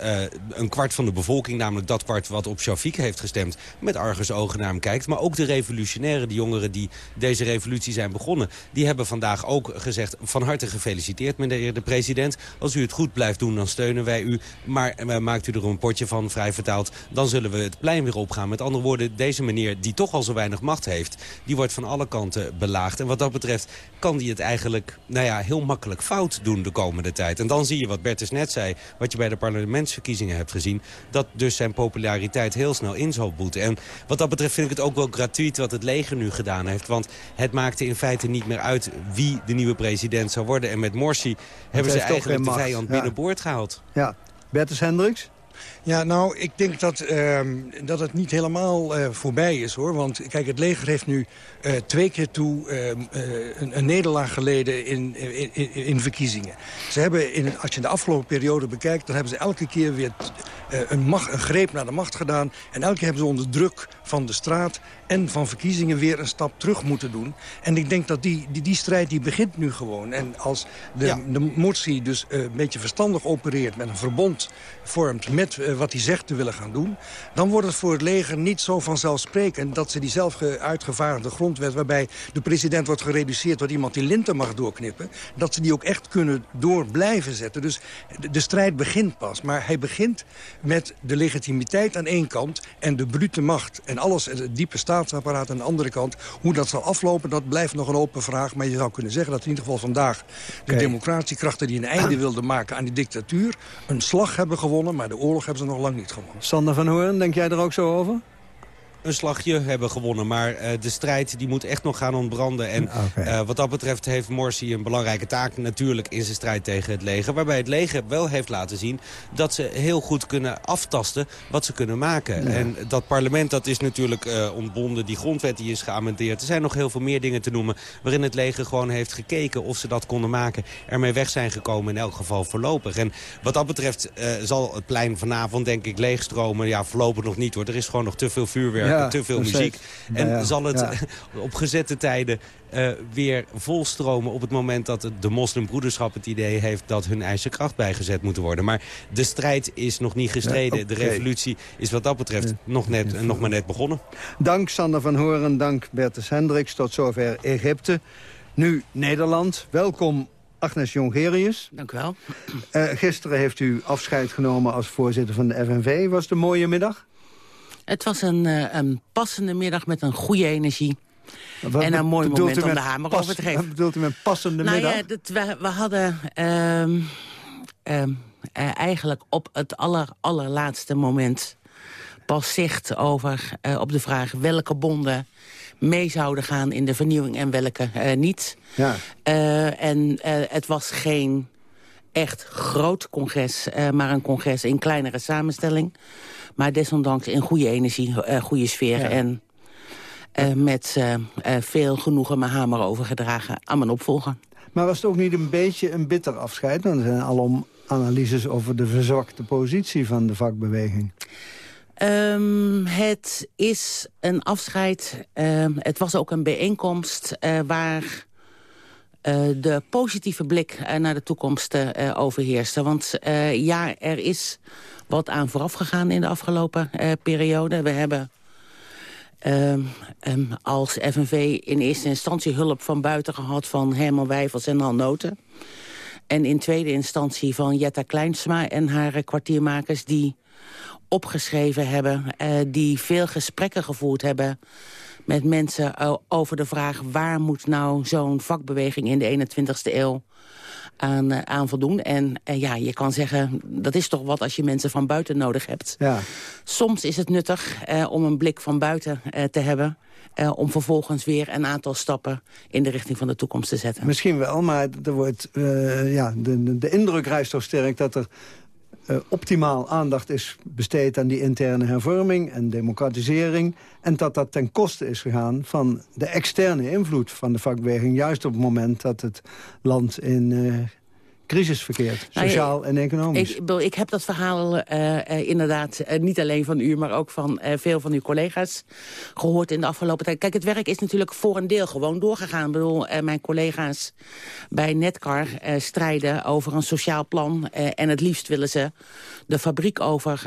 S16: een kwart van de bevolking, namelijk dat kwart wat op Shafiq heeft gestemd, met argusogen naar hem kijkt. Maar ook de revolutionairen, de jongeren die deze revolutie zijn begonnen, die hebben vandaag ook gezegd van harte gefeliciteerd meneer de president. Als u het goed blijft doen, dan steunen wij u. Maar uh, maakt u er een potje van, vrij vertaald, dan zullen we het plein weer opgaan. Met andere woorden, deze meneer die toch al zo weinig macht heeft... die wordt van alle kanten belaagd. En wat dat betreft kan die het eigenlijk nou ja, heel makkelijk fout doen de komende tijd. En dan zie je wat Bertus net zei, wat je bij de parlementsverkiezingen hebt gezien... dat dus zijn populariteit heel snel in zal boeten. En wat dat betreft vind ik het ook wel gratuit wat het leger nu gedaan heeft. Want het maakte in feite niet meer uit wie de nieuwe president zou worden. En met Morsi hebben ze eigenlijk de vijand ja. binnenboord gehaald.
S9: Ja, Bertus Hendricks?
S17: Ja, nou, ik denk dat, uh, dat het niet helemaal uh, voorbij is, hoor. Want kijk, het leger heeft nu uh, twee keer toe uh, een, een, nederlaag geleden in, in, in, in, verkiezingen. Ze hebben, in, als je de afgelopen periode bekijkt... dan hebben ze elke keer weer een, macht, een greep naar de macht gedaan. En elke keer hebben ze onder druk van de straat en van verkiezingen weer een stap terug moeten doen. En ik denk dat die, die, die strijd die begint nu gewoon. En als de, ja. de Morsi dus een beetje verstandig opereert... met een verbond vormt met wat hij zegt te willen gaan doen... dan wordt het voor het leger niet zo vanzelfsprekend... dat ze die zelf uitgevaardigde grondwet... waarbij de president wordt gereduceerd tot iemand die linten mag doorknippen... dat ze die ook echt kunnen door blijven zetten. Dus de, strijd begint pas. Maar hij begint met de legitimiteit aan één kant... en de brute macht en alles, het diepe staatsapparaat aan de andere kant. Hoe dat zal aflopen, dat blijft nog een open vraag. Maar je zou kunnen zeggen dat in ieder geval vandaag... de okay. democratiekrachten die een einde wilden maken aan die dictatuur... een slag hebben gewonnen, maar de oorlog hebben ze nog lang niet gewonnen.
S9: Sander van Hoorn, denk jij er ook zo over?
S16: Een slagje hebben gewonnen. Maar uh, de strijd die moet echt nog gaan ontbranden. En okay. uh, wat dat betreft heeft Morsi een belangrijke taak natuurlijk in zijn strijd tegen het leger. Waarbij het leger wel heeft laten zien dat ze heel goed kunnen aftasten wat ze kunnen maken. Ja. En dat parlement dat is natuurlijk uh, ontbonden. Die grondwet die is geamendeerd. Er zijn nog heel veel meer dingen te noemen waarin het leger gewoon heeft gekeken of ze dat konden maken. Ermee weg zijn gekomen in elk geval voorlopig. En wat dat betreft zal het plein vanavond denk ik leegstromen. Ja, voorlopig nog niet hoor. Er is gewoon nog te veel vuurwerk. Ja, te veel muziek. En ja, ja. zal het (laughs) op gezette tijden uh, weer volstromen op het moment dat de moslimbroederschap het idee heeft dat hun eisen kracht bijgezet moeten worden. Maar de strijd is nog niet gestreden. Ja, okay. De revolutie is wat dat betreft nog, net, nog maar net begonnen.
S9: Dank Sander van Horen, dank Bertus Hendricks. Tot zover Egypte. Nu Nederland. Welkom Agnes Jongerius.
S18: Dank u wel.
S9: Uh, gisteren heeft u afscheid genomen als voorzitter van de FNV. Was het een mooie middag?
S18: Het was een, uh, een passende middag met een goede energie. Wat en een mooi moment om de hamer pas, over te geven.
S9: Wat bedoelt u met passende
S18: nou
S9: middag?
S18: Ja, dat, we, we hadden um, um, uh, eigenlijk op het aller, allerlaatste moment pas zicht over uh, op de vraag welke bonden mee zouden gaan in de vernieuwing en welke uh, niet.
S9: Ja.
S18: En het was geen echt groot congres, maar een congres in kleinere samenstelling. Maar desondanks in goede energie, goede sfeer ja. en met veel genoegen mijn hamer overgedragen aan mijn opvolger.
S9: Maar was het ook niet een beetje een bitter afscheid? Want er zijn alom analyses over de verzwakte positie van de vakbeweging.
S18: Um, het is een afscheid. Uh, het was ook een bijeenkomst uh, waar uh, de positieve blik naar de toekomst overheerste. Want ja, er is wat aan vooraf gegaan in de afgelopen periode. We hebben um, um, als FNV in eerste instantie hulp van buiten gehad... van Herman Wijfels en Han Noten. En in tweede instantie van Jetta Kleinsma en haar kwartiermakers... die opgeschreven hebben, uh, die veel gesprekken gevoerd hebben met mensen uh, over de vraag... waar moet nou zo'n vakbeweging in de 21ste eeuw aan, uh, aan voldoen. En ja, je kan zeggen, dat is toch wat als je mensen van buiten nodig hebt.
S9: Ja.
S18: Soms is het nuttig om een blik van buiten te hebben... Uh, om vervolgens weer een aantal stappen in de richting van de toekomst te zetten.
S9: Misschien wel, maar er wordt, uh, ja, de, de indruk rijst toch sterk dat er uh, optimaal aandacht is besteed aan die interne hervorming en democratisering. En dat dat ten koste is gegaan van de externe invloed van de vakbeweging. Juist op het moment dat het land in uh, crisis sociaal
S18: nou,
S9: en economisch.
S18: Ik, ik heb dat verhaal uh, uh, inderdaad uh, niet alleen van u... maar ook van veel van uw collega's gehoord in de afgelopen tijd. Kijk, het werk is natuurlijk voor een deel gewoon doorgegaan. Ik bedoel, mijn collega's bij Netcar strijden over een sociaal plan... en het liefst willen ze de fabriek over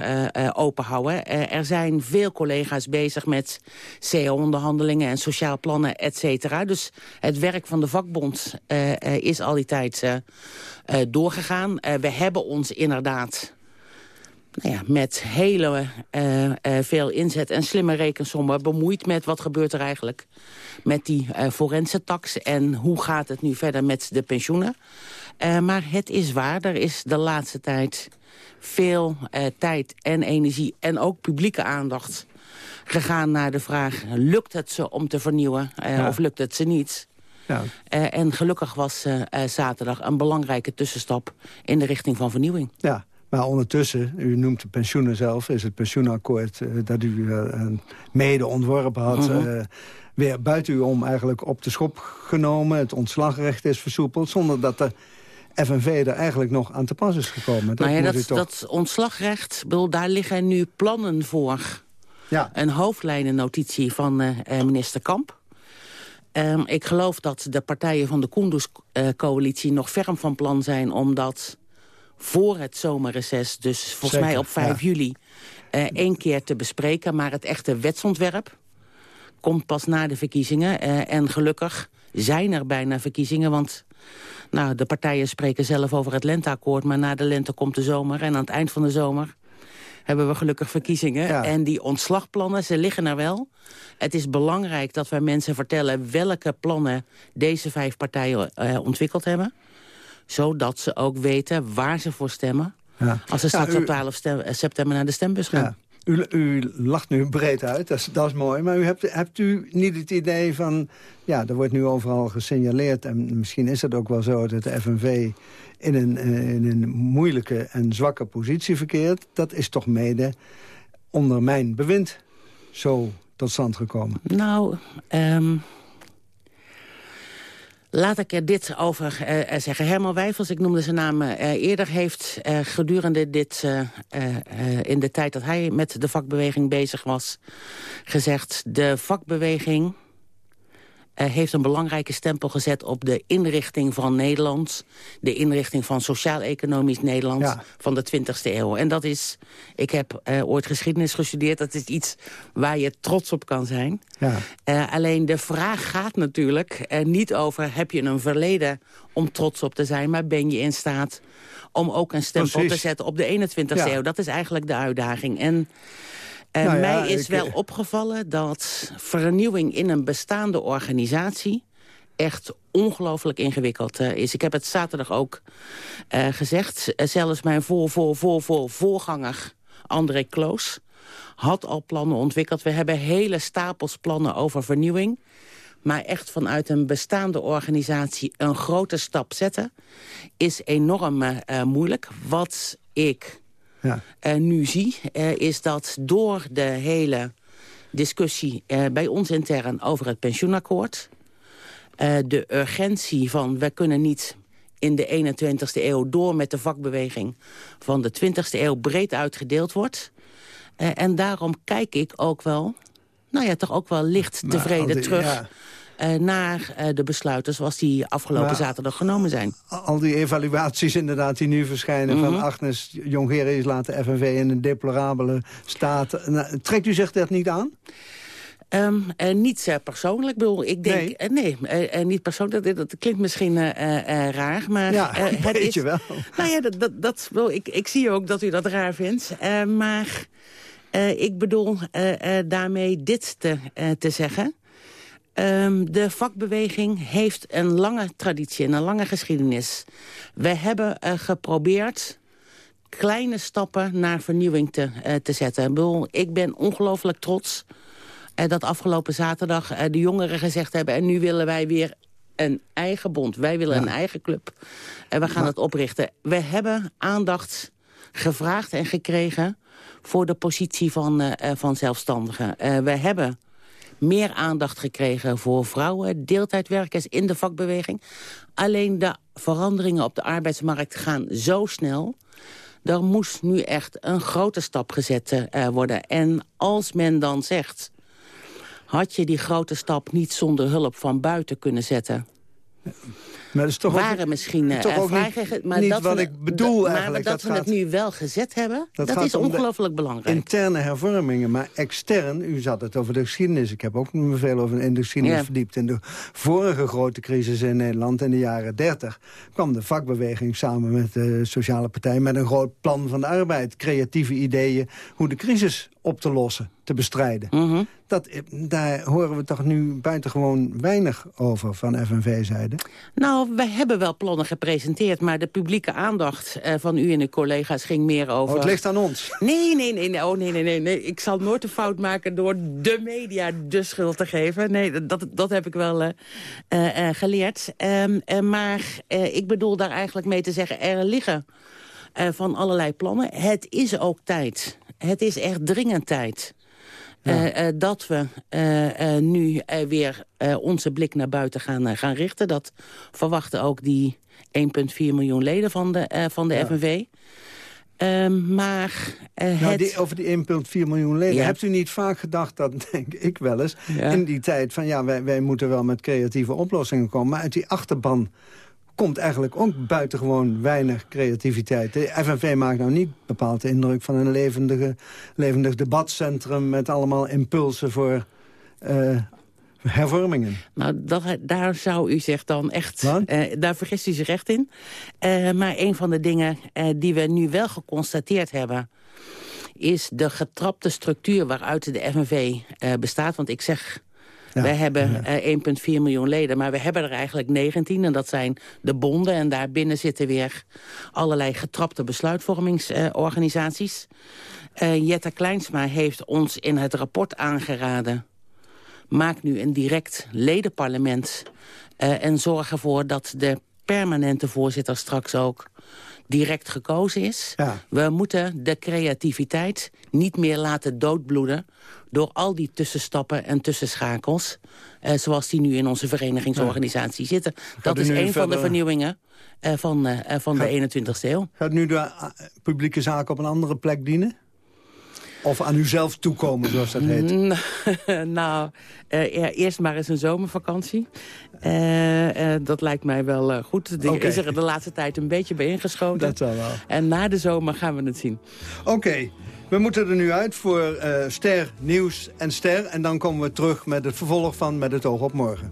S18: openhouden. er zijn veel collega's bezig met CO-onderhandelingen... en sociaal plannen, et cetera. Dus het werk van de vakbond is al die tijd... Uh, doorgegaan. Uh, we hebben ons inderdaad nou ja, met hele uh, veel inzet en slimme rekensommen bemoeid met wat gebeurt er eigenlijk met die forense tax en hoe gaat het nu verder met de pensioenen. maar het is waar, er is de laatste tijd veel tijd en energie en ook publieke aandacht gegaan naar de vraag... lukt het ze om te vernieuwen ja. of lukt het ze niet?
S9: Ja.
S18: Uh, en gelukkig was uh, uh, zaterdag een belangrijke tussenstap in de richting van vernieuwing.
S9: Ja, maar ondertussen, u noemt de pensioenen zelf... is het pensioenakkoord dat u mede ontworpen had... -hmm. weer buiten u om eigenlijk op de schop genomen. Het ontslagrecht is versoepeld, zonder dat de FNV er eigenlijk nog aan te pas is gekomen.
S18: Dat, nou ja, dat, toch... dat ontslagrecht, bedoel, daar liggen nu plannen voor.
S9: Ja.
S18: Een hoofdlijnennotitie van minister Kamp. Um, ik geloof dat de partijen van de Kunduz-coalitie nog ferm van plan zijn... om dat voor het zomerreces, dus volgens
S9: Zeker,
S18: mij op 5
S9: ja.
S18: juli... Uh, één keer te bespreken. Maar het echte wetsontwerp komt pas na de verkiezingen. Uh, en gelukkig zijn er bijna verkiezingen, want... Nou, de partijen spreken zelf over het lenteakkoord... maar na de lente komt de zomer en aan het eind van de zomer hebben we gelukkig verkiezingen.
S9: Ja.
S18: En die ontslagplannen, ze liggen er wel. Het is belangrijk dat wij mensen vertellen welke plannen deze vijf partijen uh, ontwikkeld hebben. Zodat ze ook weten waar ze voor stemmen.
S9: Ja.
S18: Als ze straks
S9: Ja, u-
S18: op 12 stem- eh, september naar de stembus gaan.
S9: U, lacht nu breed uit, dat is, dat is mooi. Maar u hebt, hebt u niet het idee van... Ja, er wordt nu overal gesignaleerd... en misschien is het ook wel zo dat de FNV in een, eh, in een moeilijke en zwakke positie verkeert. Dat is toch mede onder mijn bewind zo tot stand gekomen.
S18: Nou, ehm, laat ik er dit over eh, eh, zeggen. Herman Wijfels, ik noemde zijn naam eh, eerder... heeft gedurende dit, in de tijd dat hij met de vakbeweging bezig was... gezegd, de vakbeweging heeft een belangrijke stempel gezet op de inrichting van Nederland. De inrichting van sociaal-economisch Nederland van de 20e eeuw. En dat is, ik heb uh, ooit geschiedenis gestudeerd, dat is iets waar je trots op kan zijn. Ja. Uh, alleen de vraag gaat natuurlijk niet over, heb je een verleden om trots op te zijn, maar ben je in staat om ook een stempel te zetten op de 21e eeuw. Dat is eigenlijk de uitdaging. En uh, nou mij is wel opgevallen dat vernieuwing in een bestaande organisatie echt ongelooflijk ingewikkeld uh, is. Ik heb het zaterdag ook uh, gezegd. zelfs mijn voor, voor, voor, voor voorganger André Kloos had al plannen ontwikkeld. We hebben hele stapels plannen over vernieuwing. Maar echt vanuit een bestaande organisatie een grote stap zetten... is enorm moeilijk. Wat ik ja. uh, nu zie, uh, is dat door de hele discussie bij ons intern over het pensioenakkoord... de urgentie van we kunnen niet in de 21ste eeuw door met de vakbeweging van de 20ste eeuw breed uitgedeeld wordt. en daarom kijk ik ook wel, nou ja, toch ook wel licht tevreden terug... Ja naar uh, de besluiten zoals die afgelopen zaterdag genomen zijn.
S9: Al die evaluaties inderdaad die nu verschijnen van mhm. Agnes Jongerius laat de FNV in een deplorabele staat. Nou, trekt u zich dat niet aan?
S18: Um, uh, niet uh, persoonlijk. Bedoel, ik denk... Nee, uh, nee niet persoonlijk. Dat, dat klinkt misschien raar, maar...
S9: Ja, het is, je wel.
S18: Nou ja, dat, dat, dat, ik, ik zie ook dat u dat raar vindt. maar ik bedoel daarmee dit te, te zeggen. Um, de vakbeweging heeft een lange traditie en een lange geschiedenis. We hebben uh, geprobeerd kleine stappen naar vernieuwing te, uh, te zetten. Ik, ben ongelooflijk trots uh, dat afgelopen zaterdag de jongeren gezegd hebben... en nu willen wij weer een eigen bond. Wij willen een eigen club. En we gaan het oprichten. We hebben aandacht gevraagd en gekregen voor de positie van, van zelfstandigen. we hebben meer aandacht gekregen voor vrouwen, deeltijdwerkers in de vakbeweging. Alleen de veranderingen op de arbeidsmarkt gaan zo snel... Er moest nu echt een grote stap gezet uh, worden. En als men dan zegt... had je die grote stap niet zonder hulp van buiten kunnen zetten... Maar dat is toch waren ook, misschien uh, toch ook niet, maar
S9: niet
S18: dat
S9: wat ik bedoel
S18: dat,
S9: eigenlijk.
S18: Maar dat, dat we het nu wel gezet hebben, dat, is ongelooflijk belangrijk.
S9: Interne hervormingen, maar extern, u zat het over de geschiedenis. Ik heb ook me veel over in de geschiedenis verdiept. In de vorige grote crisis in Nederland in de jaren 30 kwam de vakbeweging samen met de Sociale Partij met een groot plan van de arbeid. Creatieve ideeën hoe de crisis op te lossen, te bestrijden.
S18: Mhm.
S9: dat, daar horen we toch nu buitengewoon weinig over van FNV-zijde?
S18: Nou, wij hebben wel plannen gepresenteerd... maar de publieke aandacht uh, van u en uw collega's ging meer over...
S9: Oh, het ligt aan ons.
S18: Nee, nee, nee, nee, oh, nee, nee, nee, nee. Ik zal nooit een fout maken door de media de schuld te geven. Nee, dat, dat heb ik wel uh, uh, geleerd. Um, maar ik bedoel daar eigenlijk mee te zeggen... er liggen van allerlei plannen. Het is ook tijd het is echt dringend tijd. Uh, uh, dat we uh, nu weer onze blik naar buiten gaan, gaan richten. Dat verwachten ook die 1,4 miljoen leden van de, van de ja. FNV. Ehm, maar nou, het...
S9: die, over die 1,4 miljoen leden, hebt u niet vaak gedacht, dat (laughs) denk ik wel eens... in die tijd van ja, wij, wij moeten wel met creatieve oplossingen komen... maar uit die achterban komt eigenlijk ook buitengewoon weinig creativiteit. De FNV maakt nou niet bepaald de indruk van een levendige, levendig debatcentrum... met allemaal impulsen voor uh, hervormingen.
S18: Nou, dat, daar zou u zich dan echt... Uh, daar vergist u zich echt in. Uh, maar een van de dingen die we nu wel geconstateerd hebben is de getrapte structuur waaruit de FNV bestaat. Want ik zeg ja. Wij hebben uh, eh, 1,4 miljoen leden, maar we hebben er eigenlijk 19. En dat zijn de bonden. En daarbinnen zitten weer allerlei getrapte besluitvormingsorganisaties. Uh, Jetta Kleinsma heeft ons in het rapport aangeraden... maak nu een direct ledenparlement... Uh, en zorg ervoor dat de permanente voorzitter straks ook direct gekozen is. We moeten de creativiteit niet meer laten doodbloeden... door al die tussenstappen en tussenschakels... Eh, zoals die nu in onze verenigingsorganisatie zitten. dat is een van de vernieuwingen eh, van, eh, van de 21ste eeuw.
S9: Gaat nu de publieke zaak op een andere plek dienen? Of aan uzelf toekomen, zoals dat heet? (laughs)
S18: nou, uh, eerst maar eens een zomervakantie. Uh, uh, dat lijkt mij wel goed. Die okay. is er de laatste tijd een beetje bij ingeschoten.
S9: Dat zal wel.
S18: En na de zomer gaan we het zien.
S9: Oké. We moeten er nu uit voor Ster, Nieuws en Ster. En dan komen we terug met het vervolg van Met het oog op morgen.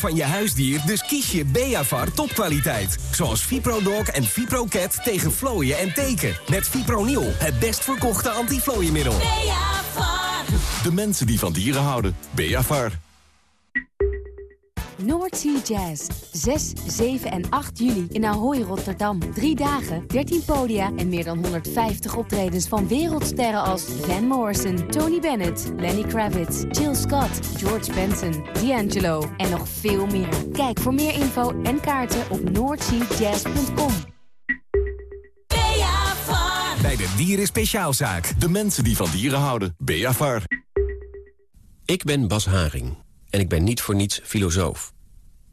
S19: Houdt van je huisdier, dus kies je Beavar topkwaliteit. Zoals ViproDog en ViproCat tegen vlooien en teken. Met Fipronil, het best verkochte antiflooiemiddel.
S20: Beavar. De mensen die van dieren houden. Beavar.
S21: Noordsea Jazz. 6, 7 en 8 juli in Ahoy, Rotterdam. Drie dagen, 13 podia en meer dan 150 optredens van wereldsterren als Van Morrison, Tony Bennett, Lenny Kravitz, Jill Scott, George Benson, D'Angelo en nog veel meer. Kijk voor meer info en kaarten op noordseajazz.com.
S20: Bij de Dieren Speciaalzaak. De mensen die van dieren houden. Beavar.
S22: Ik ben Bas Haring en ik ben niet voor niets filosoof.